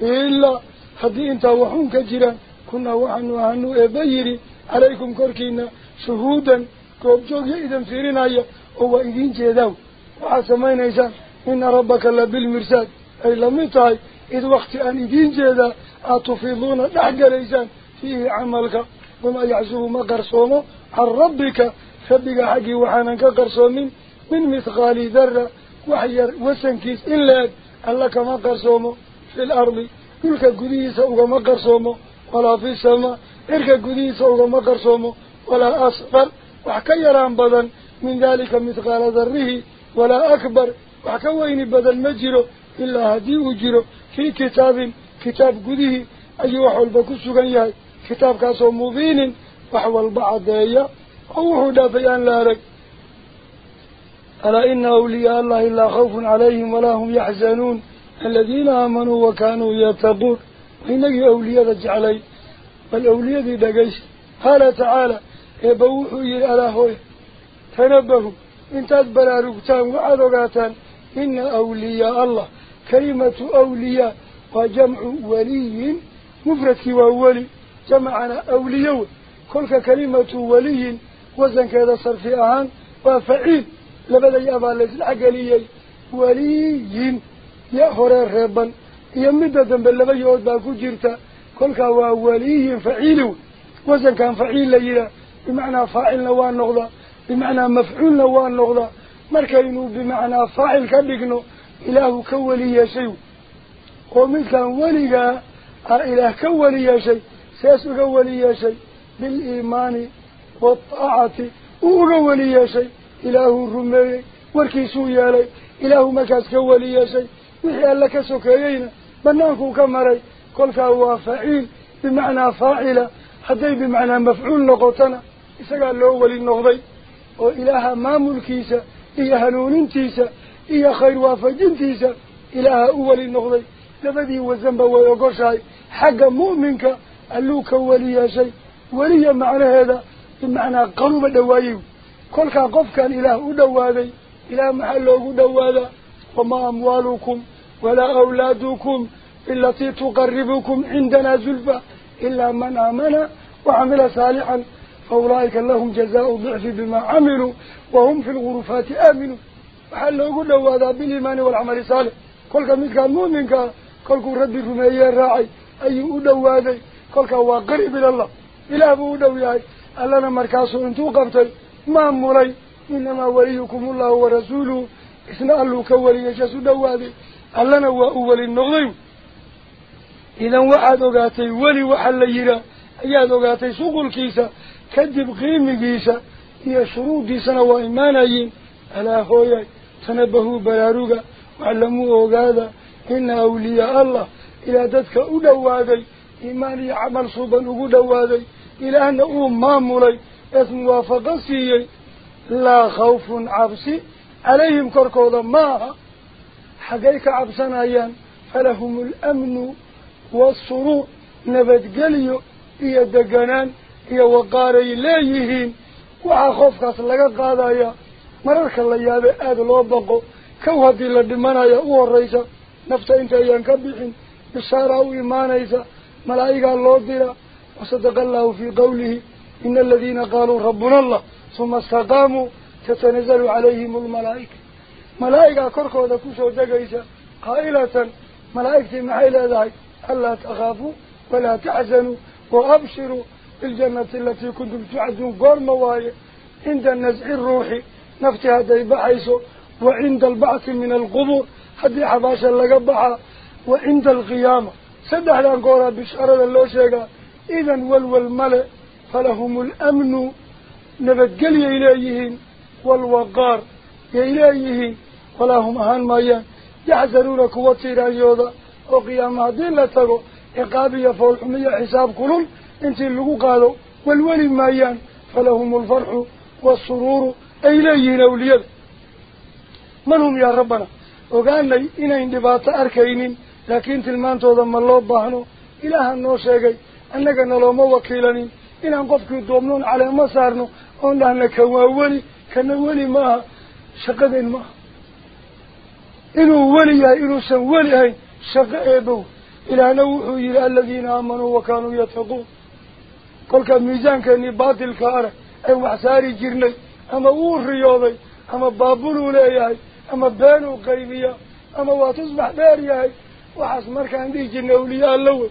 Speaker 1: إلا حتى إنت وحون كجرا كنا وحن وحن إبايري عليكم كوركينا شهودا. كوب جوجي إذن فيرين آية. هو إذن جيداو. وعسى ما ينسى إن ربك الله بالمرساد أي لم يتعي إذ وقت أن إذن جيدا. أتفضون لحق ليسان فيه عملك. وما يعزوه ما قرصونه عن ربك. ربك حقي وحانا كقرصو من من مثقالي ذرة وحير وسنكيس إلا ألا كما قرصوه في الأرض. كلك قديس أو كما ولا في السماء. إلك قديس أو كما قرصوه ولا أصغر وحكيران بدن من ذلك مثقال ذره ولا أكبر. وحكوين بدن مجره إلا هدي وجره في كتاب كتاب قديه أي وحول بكسوغن يهي. كتاب كاسو مبين وحول بعض يهي aan la arag alaa ina awliyaa allahi laa khawfun calayhim walaa hum yaxzanuun الذين آمنوا وكانوا يتقون. وإنك أولياء جعلي والأولياء دقيش. قال تعالى يبوحوا هوي تنبهوا. إن تدبر ركتان وعذقاتان. إن أولياء الله كلمة أولياء وجمع ولي مفرد وولي جمعنا أولياء. كل كلمة ولي وزن كذا صرفي أهان وفعيل لبدا يابا لجل عقليي وليين يا ربا يمدى ذنب اللبا يعود باكو جيرتا. كلها هو وليين فعيلو. وزن كان فعيل ليلا. بمعنى فاعل نوان نغضا. بمعنى مفعول نوان نغضا. مركينو بمعنى فاعل كبقنو. إله كولي يا شيء. ومثلا ولي آه إله كولي يا شيء. سيسو كولي يا شيء. بالإيمان والطاعة أولي شيء. إله الرمي والكيسو يالي. إله مكاسك ولي شيء. وحيان لك سكيين بناكو كمري. كلك هو فعيل. بمعنى فاعلة. حدي بمعنى مفعول نقطنا. إساق الله ولي النقضي. وإله ما ملكيسة. إيه هنون انتيسة إيه خير وافج انتيسة إله أولي النقضي. هو وزنب ويقرشاي حق مؤمنك. ألوك ولي شيء. ولي معنى هذا. Bimacnaa qaluba dhawaayey kolkaa qofkan ilaah u dhowaaday ilaah maxaa loogu dhowaadaa wamaa amwaalukum ولا أولادكم التي تقربكم عندنا زلفى. إلا من آمن وعمل صالحا فأولئك لهم جزاء ضعف بما عملوا وهم في الغرفات آمنوا. وحال يقول له هذا بالإيمان والعمل صالح. كل كان مؤمنك كل ربي رمي الراعي. أي هذا كل قريب إلى الله. إلى أبو أدو ياي ألنا مركاسو انتو قبتل ما مولي إنما وليكم الله ورسوله إسنا ألو كولي يجسو دو هذا allana waa u weli noqday idan waxaad ogaatay weli waxa la yihaa ayaad ogaatay shuqulkiisa kadib qiimigiisa iyo shuruuddiisana waa imaanayiin alaa hooyay tanabahuu baraaruga waxlamuu ogaada ina awliyaa allah ilaa dadka u dhowaaday iimaan dhowaaday ilaahna uu maamulay ees muwaafaqo siiyey laa khawfun cabsi calayhim korkooda maaha حقيك عبسنا أيان فلهم الأمن والسرور nabadgelyo iyo deganaan iyo waqaaray leeyihiin waxaa khoofkaas laga qaadayaa mararka la yaabe aada loo baqo kow haddii la dhimanaya u horraysa nafta intayaan ka bixin bishaaraa u imaanaysa malaa'igaa loo dira وصدق الله في قوله إن الذين قالوا ربنا الله ثم استقاموا تتنزل عليهم الملائكة. ملائكة كرخوا ذكوشوا دقائسا قائلة ملائكة محيلة ذاك ألا تخافوا ولا تعزنوا وأبشروا الجنة التي كنتم تعزون قول موايا عند النزع الروحي نفتها دي بحيسو وعند البعث من القبور. هذه حباشا لقبها وعند القيامة. سدح لأن قولها بشارة اللوشيقة إذن والوالمل فلهم الأمن. نبتقل إليهن والوقار إليهن ولهم أهان ميان يحزنون قوة إليهن وقيام دين لتقو إقابي فالحمية حساب كلهم. إنت اللي قالوا. والوالي مايان فلهم الفرح والسرور. إليهن أوليد من هم يا ربنا؟ وقال لي إنا اندباط أركينين. لكن تلمان توضم الله بحنو إلها النوشيقين أنك نلوم وكيلني. إن أنقفك دومنون على مسارنا أنه أنك أولي كأن أولي ما شقد ما. إنه ولي إنه سنولي شق إبو. إلى نوحي إلى الذين آمنوا وكانوا يتقون. قل كميزان كأني باطل كارة. أي وحساري جرني. أما وور رياضي. أما بابلو لأيهاي أما بانو قيبية أما واتصبح بارياي وحس مركان دي جرني أولياء اللوه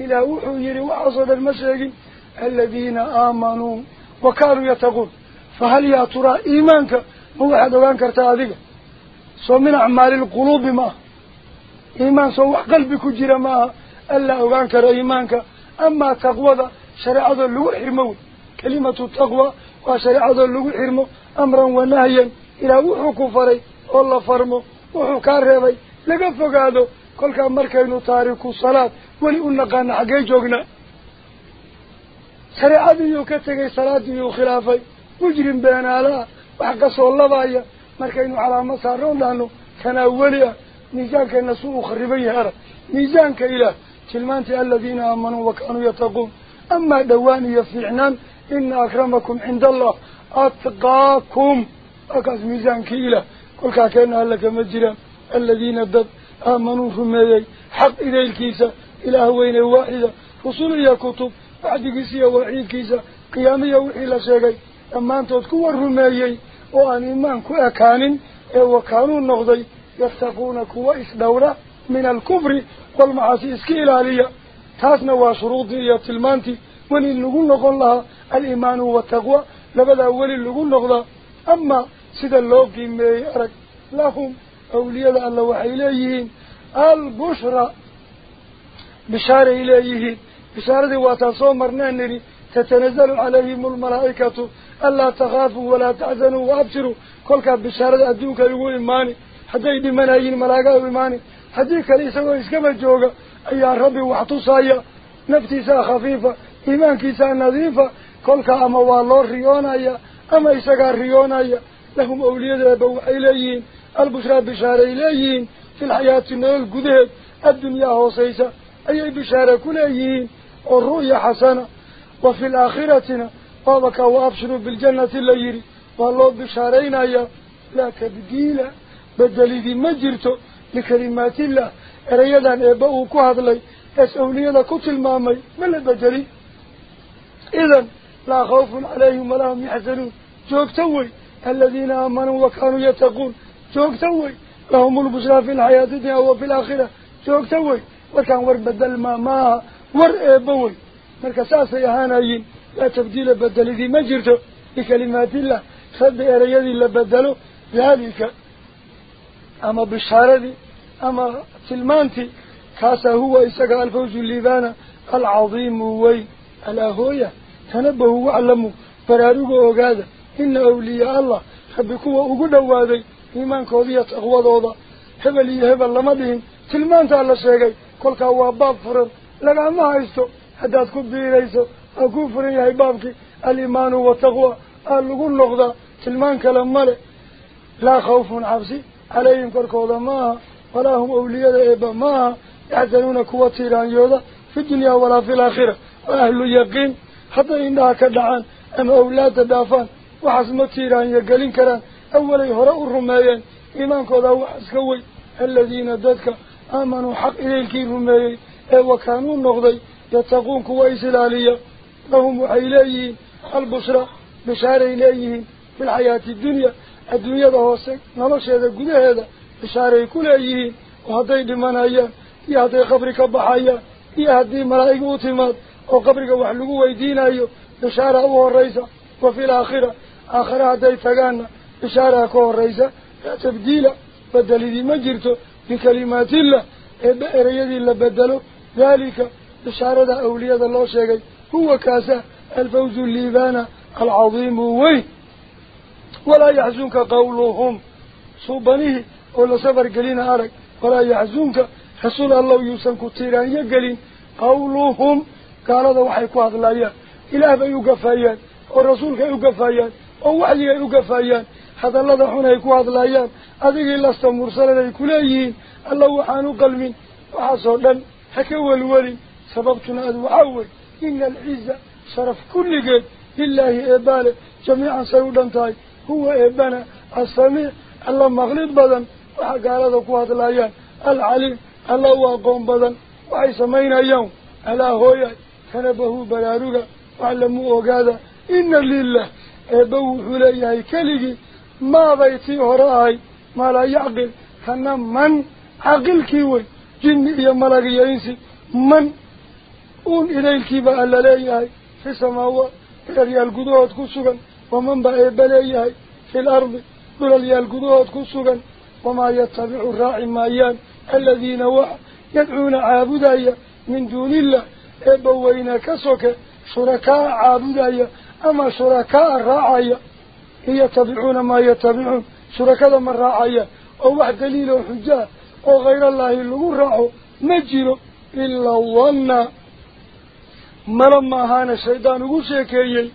Speaker 1: إلى وحيري وعصد المساجد الذين آمنوا وكانوا يتقون. فهل يا ترى إيمانك هو أحد وانك ارتادك سو من أعمال القلوب ما؟ إيمان سو قلبك جير ما؟ ألا وانك إيمانك؟ أما تقوى شرعة اللغة حرمه كلمة التقوى وشرعة اللغة حرمه أمرا ونهيا إلى وحكو كفري والله فرمه. وحكار هذا لقد فقاده. Taariku salaad weli u naqaana xaggee joognaa shareecadiiyuu ka tegay salaadiiyuu khilaafay mujrim beenaalaha wax kasoo labaya markaynu calaamo saaroon dhahno kanaa weli ah miisaankeenna suu u khariban yahay arag miisaanka ilaah tilmaantii aladiina aamanuu wa kaanuu yattaquun amaa dhowaan iyo fiicnaan ina akramakum cinda allah atqaakum akaas miisaankii ilaah kolkaa keena alla kama jiraan aladiina dad آمنوا رميي حق إلي الكيسة. إلى وين واحدة. رسول يا كتب. بعد قسية وحي الكيسة. قيامي وحي شيء أما أنتوا رميي وأن إمان كو أكان أو إيوه كانوا نغضي يتقون كو إسدورة من الكفر والمعاصي. اسكيل عليا تاسنا وشروطية المانتي. وإن نقول نقول لها الإيمان والتقوى. لبدأ أول نقول نقول. أما سيد اللوغي مي أرك لهم arag lahum awliyada alla waxay leeyihiin albushra bishaaray leeyihiin bishaaradii waataan soo marnaan nidhi tatanazalu calayhim almalaa'ikatu anlaa takhaafuu walaa taxzanuu waabshiruu kolkaa bishaarada adduunka ay ugu imaani hadday dhimanayiin malaagaa u imaani haddii kale isagoo iskaba jooga ayaa rabbi wax tusaya naftiisaa khafiifa iimaankiisaa nadiifa kolkaa ama waa البشرى بشارة إليهين في الحياة النهي القدهد الدنيا هو سيسا أي بشارة كليهين والرؤية حسنة وفي الآخرتنا بابك وأبشروا بالجنة الليري والله بشارين أيا لا تبديل بدل ذي مجرته لكلمات الله ريادا إباؤك هذا لي أسأولي هذا كتل مامي ما البدل إذن لا خوف عليهم ولا هم يحزنون. جوك توي الذين آمنوا وكانوا يتقون شوك توي لهم البشرى في الحياة الدنيا وفي الآخرة. شوك توي وكان ور بدل ما ما ور بوي. مركا يا يهانايين لا تبديل بدل ذي مجرته بكلمات الله. خد أريد إلا بدلو ذلك. أما بشارة أما سلمانتي. كاسا هو إساق الفوز الليبانا العظيم هو على هويا تنبهوا وعلموا فرارقوا وقادة. إن أولياء الله. خبكوا وقدوا وادي. Iimaankoodiiyo taqwadooda hebel iyo hebel lama dhihin tilmaantaa la sheegay kolkaa waa baab furan lagama haysto haddaad ku biirayso waa kuu furan yahay baabkii aliimaanu wataqwa aa lagu noqdaa tilmaan kale male laa khawfun cabsi calayhim korkooda maaha walaa hum awliyada eeba maaha yaxzanuuna kuwa tiiraanyooda في الدنيا ولا في الآخرة وأهل يقين حتى إنها كدعان أما أولاد دافان وحسم تيران يقلين كران أولي هراء الرميين إيمان كذا وحسكوي الذين ددك آمنوا حق إليك الرميين وكانوا النغضي يتقون كويس الآلية لهم وحيليين البشرى بشارة إليهم في الحياة الدنيا. الدنيا بهوسك نمشي هذا قد هذا. بشارة كل أيهم وهذي بمن أيام يا هذي قبرك بحيا يا هذي ملائكة أتماد أو قبرك وحلقوا ويدين أيو بشارة هو الرئيسة وفي الآخرة. آخر هذي تغانا بشارة هو الرئيسة لا تبديل بدل ذي مجرته بكلمات الله. إبئر يدي اللي بدله ذلك بشارة أولياء الله شيء هو كاسا الفوز الليبان العظيم. وي! ولا يحزنك قولهم. صوبانيه ولا سفر قلينا أرك. ولا يحزنك رسول الله يوسن كتيران يقلين. قولهم. قال هذا والرسول كيقفايان أو وحي يقفايان هذا دحونا يكواد الله أذيك الله وحانو قلمين وحصولا حكوا الولي سببتنا أدو عول إن العزة شرف كل قيد لله إباله جميعا سيودا تاي هو إبانا السميع الله مغلط بدن وحق على ذكوات الأيام العليم الله هو قوم بدن وحي سمين أيام على هويا كنبه بلاروغا وعلموا وقادا إن ما بيتي هراي ما لا يعقل. كان من عقل كيوي جن يا ملك يا إنسي. من؟ أون إليك بقى لليه في السماوات إلى القدوات كسوغا ومن بقى بليه في الأرض إلى القدوات كسوغا وما يتبع الراعي مايان الذين وح يدعون عابدايا من دون الله إبوين كسوك شركاء عابدايا أما شركاء الراعي يتبعون ما يتبعون. شركاء من راعي أو واحد دليل وحجاه أو غير الله اللي راعه مجيله إلا ظن. ملما هانا الشيطان وشيكيي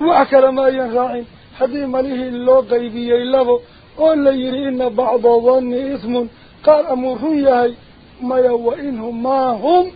Speaker 1: وعكل ما ينراعين حدي مليه اللو قيبيي لبو قول يري إن بعض ظن إثم. قال أمره يهي. ما يوئنهم ما هم.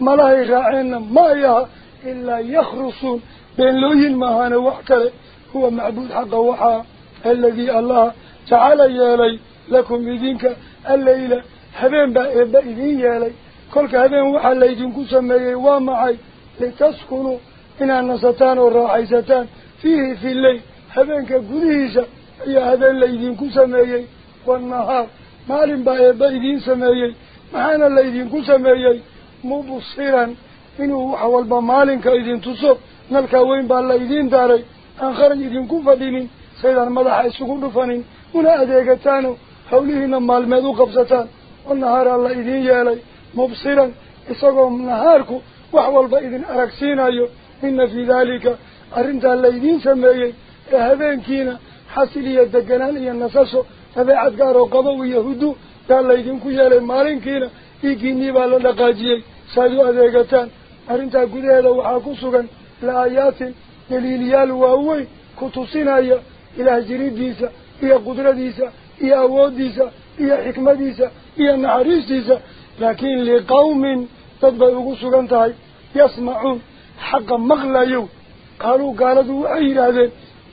Speaker 1: ملاه راعين ما يها إلا يخرصون. بين لوين ما هانا وعكل هو معبود حق وحا الذي الله تعالى يالي لكم إذنك الليلة. حبين بأيبا إذن يالي. كلك هذين وحا ليدنك سمية ومعي لتسكنوا إن النسطان والرعيزتان فيه في الليل. حبينك قديسة يا هذين ليدنك سمية والنهار. معلم بأيبا إذن سمية. معانا ليدنك سمية. مبصيرا إنه حوال بمالك إذن تصب نلك وين بأيبا إذن داري. Kharaj idinku fadhinin saydaan madaxa isugu dhufanin una adeegataano hawlihiina maalmeed u qabsataan والنهار الله إذن يالي مبصرا إساقهم نهارك وحوال بإذن أركسين أيو. إن في ذلك أرنت الله إذن سمعي. هذين كينا حسلية دقنانية النساسو تبعت قارو قضو يهدو قال الله إذن كيالي مالين كينا. إيكيني بالا لقاجيي سادو أذيقتان أرنت قد هذا وحاكو سغن لآيات دليليال وأوي كتوسين أيا إلى جريد ديسا إيا قدرة ديسا إيا أود ديسا إيا حكمة ديسا إيا نعريس ديسا لكن لقوم تدبقوا سغنتهاي يسمعون حقا مغلايو قالوا قالوا أي هذين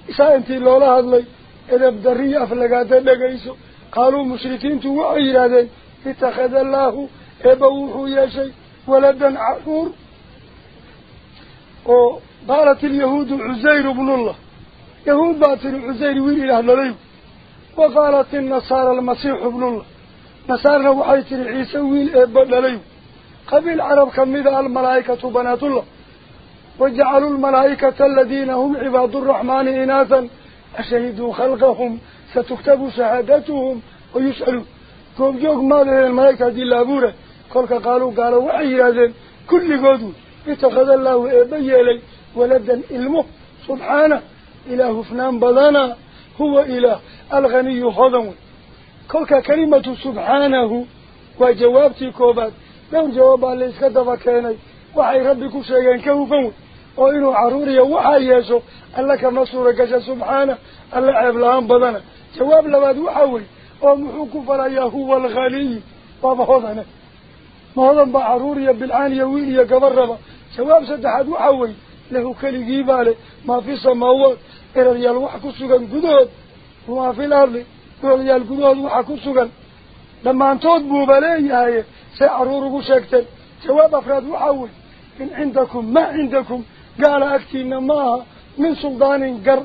Speaker 1: إسا أنتي لولا هذلي إذا بدرية أفلقاتا لقيسو قالوا مشركين تو أي هذين اتخذ الله إبوحو يا شيء ولدا عفور وقالت اليهود عزير بن الله. يهود باتر عزير ويل إله لليو وقالت النصارى المسيح ابن الله. نصارى وحيتر عيسى ويل إبن لليو قبل عرب كمذا الملائكة بنات الله. وجعلوا الملائكة الذين هم عباد الرحمن إناثا. أشهدوا خلقهم ستكتب شهادتهم ويسألوا كوم جوك ماذا الملائكة دي لابورة كلك قالوا قالوا وحي هذا كل قدو اتخذ الله إبي لي ولدا علمه سبحانه إله فنان بضانا هو إله الغني خضم كلك كلمة سبحانه. وجوابتي كوبات. لو جواب اللي اسكدف كيني. وحي ربك شيئا كوفون وإنه عروري وحي يسو. ألا كما كشا سبحانه. ألا عبلان بضانا جواب لباد وحوي ومحوك فلايا هو الغني. بابا هذا moodan baa caruur iyo bilcaan iyo wiil iyo gabar له كليجي باله ما في سماوات إرجال وحكو سكان جدود وما في الأرض إرجال جدود وحكو سكان لما أنتم موبلين ياي سأعرورك شكتل جواب أفراد وحول إن عندكم ما عندكم قال أكتي ما من سلطان قر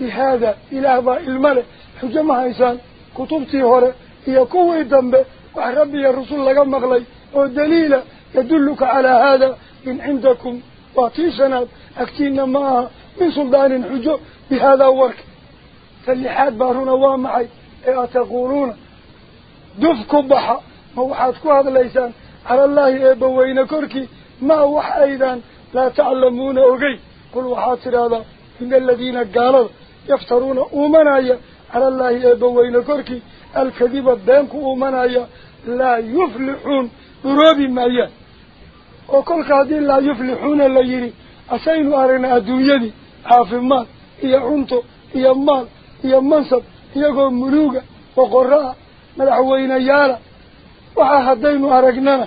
Speaker 1: بهذا إلى هذا الملك حجم هايسان كتبتي هورة هي قوة الدنبة وربي الرسول لك مغلي ودليل يدلك على هذا إن عندكم واتي سناد أكتين ما من سلطان حجو بهذا ورك فاللحات بارون وامعي إيه تقولون دفكوا بحا ما وحاتكو هذا ليسان على الله إيه بوين كركي. ما وح أيضا لا تعلمون أغي كل وحاتر هذا. من الذين قالوا يفترون أمنايا على الله إيه بوين كركي. الكذبة بينك أمنايا لا يفلحون ربي مايا. وكل قادين لا يفلحون اللي يريد laa yuflixuuna la yidhi asaynu aragnaa adduunyadii caafimaad iyo cunto iyo maal iyo mansab iyagoo muluuga boqorro ah madaxweyneyaala waxaa haddaynu aragnana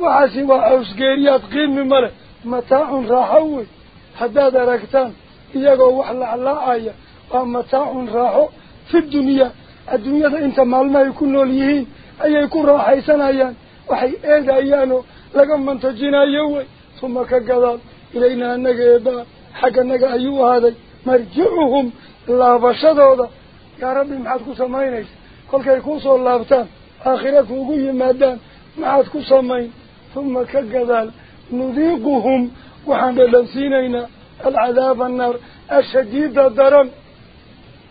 Speaker 1: waxaasi waa cawsgeeriyaad qiimi ma leh mataacun raaxo wey haddaad aragtaan iyagoo wax laclaacaya waa mataacun raaxo fi dunyaa adduunyada inta maalmahay ku nool yihiin ayay ku raaxaysanayaan waxay eegayaanoo laga mantajinayo wey tuma ka gadaal ilayna annaga eebaa xagganaga ayuu ahaaday marjicuhum laabashadooda yaa rabbi maxaad ku samaynaysa kolkay kuusoo laabtaan aakhira kuugu yimaadaan maxaad ku samayn uma ka gadaal nudiiquhum waxaan dhadhansiinaynaa alcadaaba annaar ashadiida daran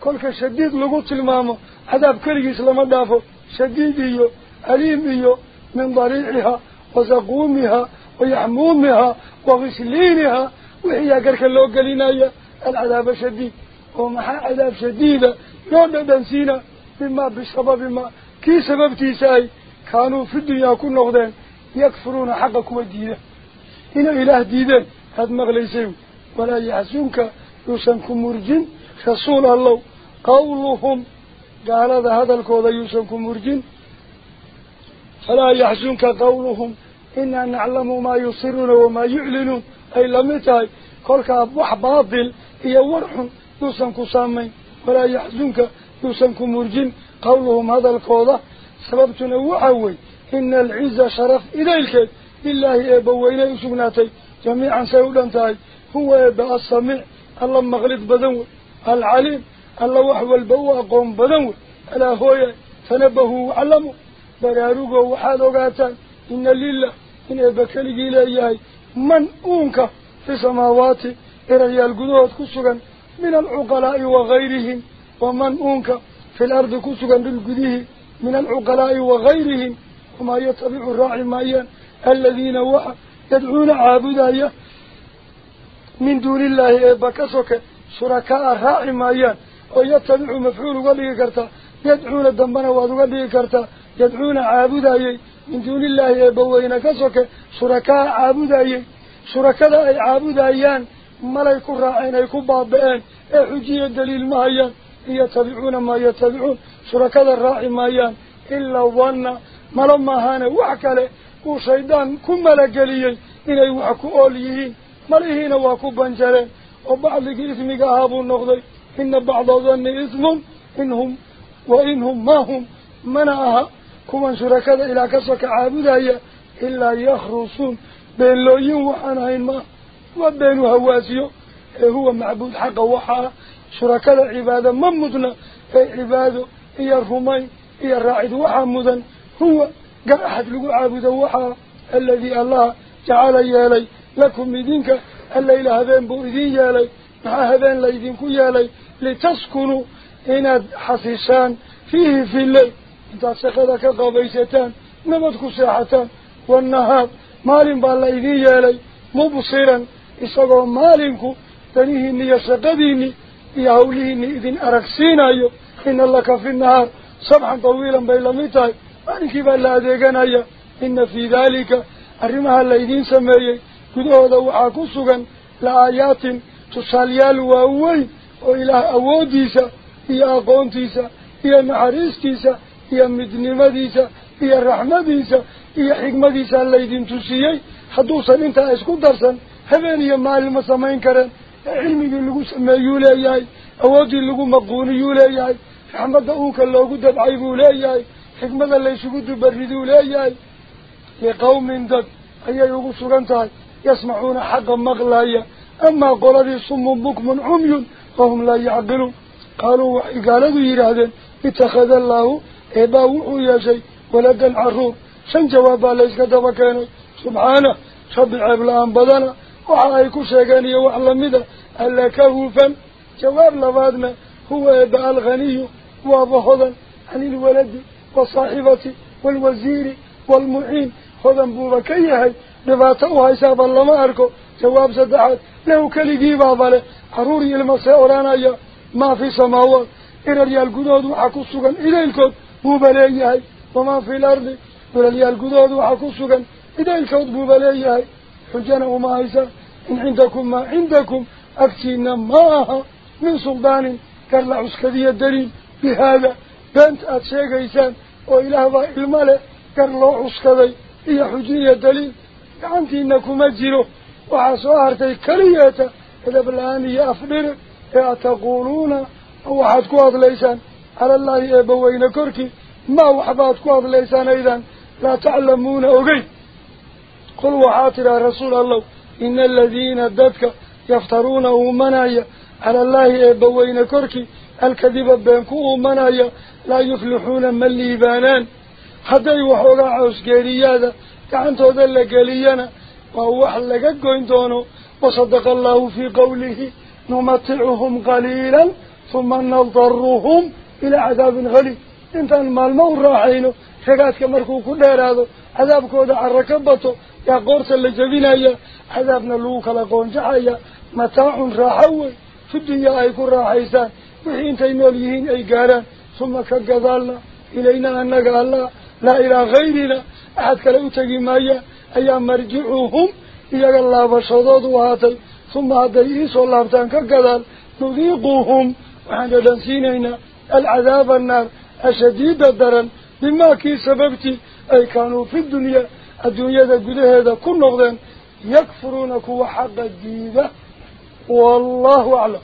Speaker 1: kolka shadiid lagu tilmaamo cadaab keligiis lama dhaafo shadiid iyo aliim iyo min dariiciha wa saquumiha ويحمومها وغسلينها وهي كرك اللوغ لنايا العذاب الشديد ومحا عذاب شديدة يوم ندنسينا بما بسبب ما. كي سبب تيساي؟ كانوا في الدنيا كل نغدين يكفرون حقك وديدة إن إله ديدة هاد مغليسيو. ولا يحسنك يوسنكم مرجين. رسول الله. قولهم. قال هذا الكوضي الكوضة يوسنكم فلا يحزنك قولهم. إنا نعلم ما يصرون وما يعلنون. أي لم لمتاي قولك أبوح باطل. هي ورح يوسنك سامي. ولا يحزنك يوسنك مرجم قولهم هذا القوضة سببتنا وعوي. إن العزة شرف إليك. بالله أبوين يسوناتي جميعا سيولانتاي هو أبا الصميع الله مغلط بدور العليم. الله وحو البواقون بدور على هو فنبهو علمه براروغو حالو قاتان إن لله إن أبكى أبكالك إلهي. من أونك في سماواتي إرهي القدوات كسوغا من العقلاء وغيرهم. ومن أونك في الأرض كسوغا للقديه من العقلاء وغيرهم. وما يتبع الراعي مايا الذين وحا يدعون عابدايا من دون الله. أبكسوك شركاء راعي مايا ويتبع مفعول وليكرتا يدعون الدمبنا وادوا وليكرتا يدعون عابدا من دون الله يبوينا كسوك شركاء عابدا شركاء عابدا ملايك الرعين يكون بابئين. إحجي الدليل ما يان يتبعون ما يتبعون. شركاء الرعي ما يان إلا وأنا ملما هانا وعكالي وشيدان كم ملقليين إلا يوحكوا أوليين ملايهين وعكو بانجالين وبعض لك اسمي قهابو إن بعض ظن اسمهم إنهم وإنهم ما هم. منعها. كمان شركاء إلى كسك عبدايا إلا يخرصون بين لوين وحنين ما وبين هواسيو. إيه هو معبود حق وحا. شركاء العبادة ممدنا إيه في عبادة. هي الرمي. هي الرائد وحمدا هو قال أحد لقعابد وحا. الذي الله جعل يالي. لكم مدينك الليل هذين بوئذين يالي. مع هذين ليدينك يالي. لتسكنوا إن حسيسان فيه في الليل. انت سخدك قبيستان نمدك ساحتان والنهار مالين بالله إذن يالي مبصيرا إصدقوا مالينكو تنهيني يسقديني يهوليني إذن أرقسين أيو إن الله في النهار صبحا طويلا بيلميتاي أنك بالله أدقان أيو إن في ذلك أرمها اللي إذن سميي كدوه دو عاكسوغا لآيات تساليال وأوي وإله أوديسا إيا قونتيسا إيا معريستيسا iyo midnimadiisa iyo raxmadiisa iyo xigmadiisaa laydin tusiyey hadduusan intaa isku darsan habeen iyo maalin ma samayn kareen cilmigii lagu sameeyuu leeyahay awooddii lagu maquuniyuu leeyahay raxmadda uunka loogu dabcay buu leeyahay xikmada laysugu dubariduu leeyahay liqawmin dad ayay ugu sugan tahay yasmacuuna xaqa maqlaya amaa qoladii sumun bukmun cumyun fahum laa yacqiluun qaaluu waxay gaaladu yidhaahdeen itakhada allaahu إبا وحو يا شي ولد العرور شن جوابا ليس كدبا كان سبحانه شبع بلان بدنا وعليكو شيقاني وعلمده ألا كهوفا جواب لفادنا هو إبا الغني وابحضا عن الولد والصاحبة والوزير والمعين خذن بوركيها نباتوا حساب الله ما أركو جواب صدحات له كليجي بابله حروري المسيح ورانا يا ما في سماوات إرر يالقدود وحكو السوغن إلي الكود بوبليه وما في الأرض. ولا ولي الجذود وحكوسكن إذا الكود بوبليه حجنا وما إذا إن عندكم ما عندكم أكتينا ما من سلطان كلا عسكري الدليل. بهذا بنت أتشيك إيسان وإله المال كلا عسكري إيا حجري الدليل. يعني إنكم أجلوا وعسوا أرتي كليات إذا بالآن يأفضر يأتقولون أو أحدكم أضل إيسان على الله يبوين كركي ما وحبات قواض ليسان أيضا. لا تعلمون أغي قل وحاطر رسول الله. إن الذين الددك يفترون أمنايا على الله يبوين كركي الكذب بينكو أمنايا لا يفلحون من ليبانان. حتى يوحوغا عسكريا كعنتو ذلك لينا وهو لكك وانتونو وصدق الله في قوله. نمتعهم قليلا ثم نضرهم intaan maalmo u raaxayno ragaadka markuu ku dheeraado cadaabkooda cara ka bato yaa qoorta la jebinaya cadaabna lagu kala qoonjaxaya mataacun raaxo wey fi dunyaa ay ku raaxaysaan wixii intay nool yihiin ay gaaraan ثم كقذالنا إلينا أنك الله لا إلى غيرنا أحد كلا أتقي مايا أيام مرجعوهم إياك الله بشضاد وهاتي ثم هذا إيسو الله بتان كقذال نذيقوهم وحنا دنسينينا العذاب النار أشديد الدرن بما كي سببتي أي كانوا في الدنيا الدنيا ذا هذا كل نغضين يكفرونك وحق الديدة والله أعلم.